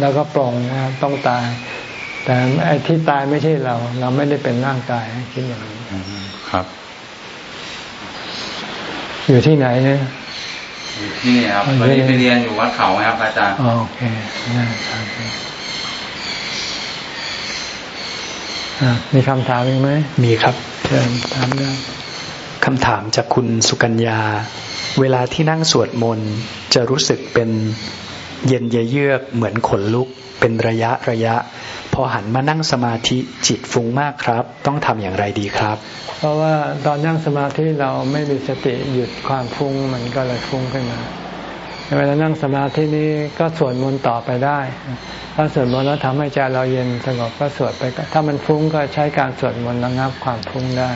แล้วก็ปลงนะต้องตาย แต่ไอ้ที่ตายไม่ใช่เรา เราไม่ได้เป็นร่างกายคิดอย่างนี้ครับ อยู่ที่ไหนเนี่ยอยู่ที่นี่ครับตอนนี้ไปเรียนอยู่วัดเขาครับอาจารย์โอเคนะครับ มีคำถามอีกไหม มีครับเชิญถามได้คำถามจากคุณสุกัญญา เวลาที่นั่งสวดมนต์จะรู้สึกเป็นเย็นเยือกเหมือนขนลุก เป็นระยะระยะ พอหันมานั่งสมาธิจิตฟุ้งมากครับ ต้องทำอย่างไรดีครับ เพราะว่าตอนนั่งสมาธิเราไม่มีสติหยุดความฟุ้งมันก็เลยฟุ้งขึ้นมา เวลานั่งสมาธินี้ก็สวดมนต์ต่อไปได้ ถ้าสวดมนต์แล้วทำให้ใจเราเย็นสงบก็สวดไป ถ้ามันฟุ้งก็ใช้การสวดมนต์ระงับความฟุ้งได้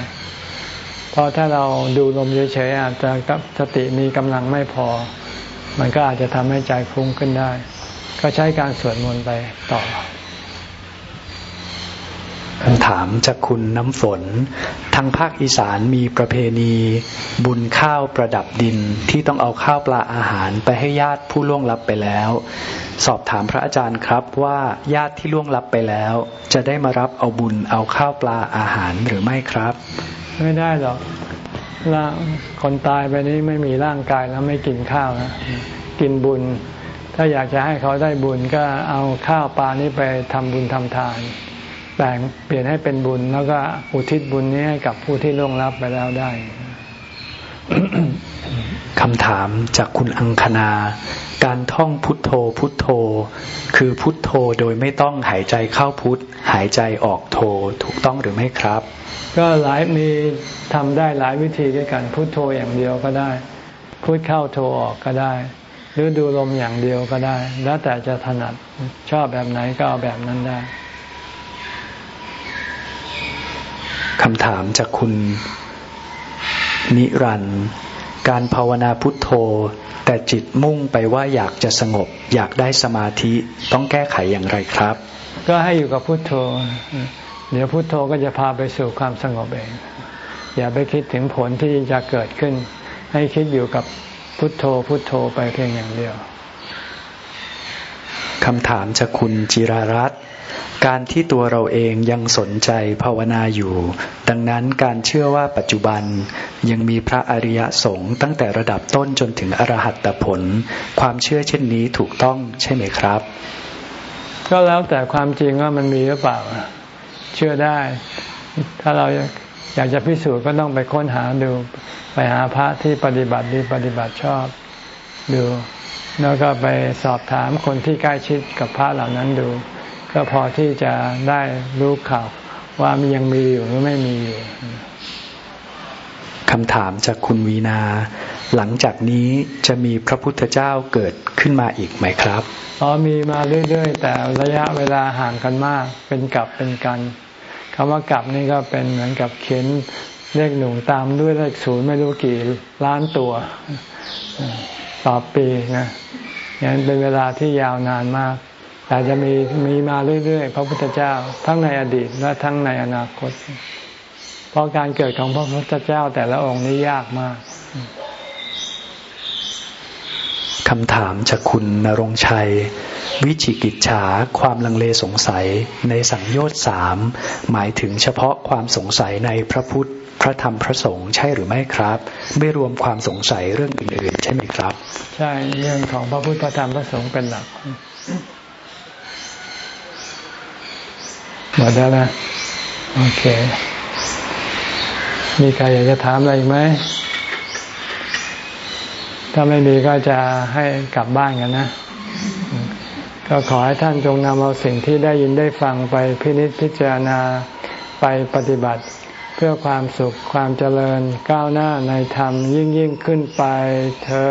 เพราะถ้าเราดูลมเฉยๆอาจจะสติมีกำลังไม่พอ มันก็อาจจะทำให้ใจฟุ้งขึ้นได้ ก็ใช้การสวดมนต์ไปต่อ คำถามจากคุณน้ำฝน ทางภาคอีสานมีประเพณี บุญข้าวประดับดินที่ต้องเอาข้าวปลาอาหารไปให้ญาติผู้ล่วงลับไปแล้ว สอบถามพระอาจารย์ครับว่าญาติที่ล่วงลับไปแล้ว จะได้มารับเอาบุญเอาข้าวปลาอาหารหรือไม่ครับ ไม่ได้หรอกร่างคนตายไปนี้ไม่มีร่างกายแล้วไม่กินข้าวนะกินบุญ ถ้าอยากจะให้เขาได้บุญก็เอาข้าวปลานี้ไปทำบุญทำทาน แบ่งเปลี่ยนให้เป็นบุญ แล้วก็อุทิศบุญนี้ให้กับผู้ที่ล่วงลับไปแล้วได้คำถามจากคุณอังคณา การท่องพุทโธพุทโธ คือพุทโธโดยไม่ต้องหายใจเข้าพุทหายใจออกโธถูกต้องหรือไม่ครับ ก็หลายมีทำได้หลายวิธีด้วยกันพุโทโธอย่างเดียวก็ได้พูดเข้าโทรออกก็ได้ หรือดูลมอย่างเดียวก็ได้ แล้วแต่จะถนัดชอบแบบไหนก็เอาแบบนั้นได้ คำถามจากคุณนิรันด์การภาวนาพุทโธ แต่จิตมุ่งไปว่าอยากจะสงบ อยากได้สมาธิต้องแก้ไขอย่างไรครับ ก็ให้อยู่กับพุทโธ เดี๋ยวพุโทโธก็จะพาไปสู่ความสงบเอง อย่าไปคิดถึงผลที่จะเกิดขึ้น ให้คิดอยู่กับพุโทโธพุโทโธไปเพียงอย่างเดียวคำถามจากคุณจิรารัตน์ การที่ตัวเราเองยังสนใจภาวนาอยู่ ดังนั้นการเชื่อว่าปัจจุบันยังมีพระอริยสงฆ์ตั้งแต่ระดับต้นจนถึงอรหัตผล ความเชื่อเช่นนี้ถูกต้องใช่ไหมครับ ก็แล้วแต่ความจริงว่ามันมีหรือเปล่า เชื่อได้ ถ้าเราอยากจะพิสูจน์ก็ต้องไปค้นหาดู ไปหาพระที่ปฏิบัติดีปฏิบัติชอบดู แล้วก็ไปสอบถามคนที่ใกล้ชิดกับพระเหล่านั้นดู ก็พอที่จะได้รู้ข่าวว่ามียังมีอยู่หรือไม่มีอยู่คำถามจากคุณวีนา หลังจากนี้จะมีพระพุทธเจ้าเกิดขึ้นมาอีกไหมครับอ๋อมีมาเรื่อยๆ แต่ระยะเวลาห่างกันมาก เป็นกลับเป็นกันคำว่ากลับนี่ก็เป็นเหมือนกับเขียนเลขหนึ่งตามด้วยเลขศูนย์ไม่รู้กี่ล้านตัวต่อปีนะอย่างเป็นเวลาที่ยาวนานมาก แต่จะมีมีมาเรื่อยๆ พระพุทธเจ้า ทั้งในอดีตและทั้งในอนาคต เพราะการเกิดของพระพุทธเจ้าแต่ละองค์นี้ยากมากคำถามจากคุณนรงชัย วิจิกิจฉาความลังเลสงสัยในสังโยชน์สามหมายถึงเฉพาะความสงสัยในพระพุทธ พระธรรมพระสงฆ์ใช่หรือไม่ครับ ไม่รวมความสงสัยเรื่องอื่นๆ ใช่ไหมครับ ใช่เรื่องของพระพุทธพระธรรมพระสงฆ์เป็นหลัก หมดแล้วนะโอเค มีใครอยากจะถามอะไรอีกไหม ถ้าไม่มีก็จะให้กลับบ้านกันนะ ก็ขอให้ท่านจงนำเอาสิ่งที่ได้ยินได้ฟังไปพินิจพิจารณาไปปฏิบัติ เพื่อความสุขความเจริญก้าวหน้าในธรรมยิ่งยิ่งขึ้นไปเธอ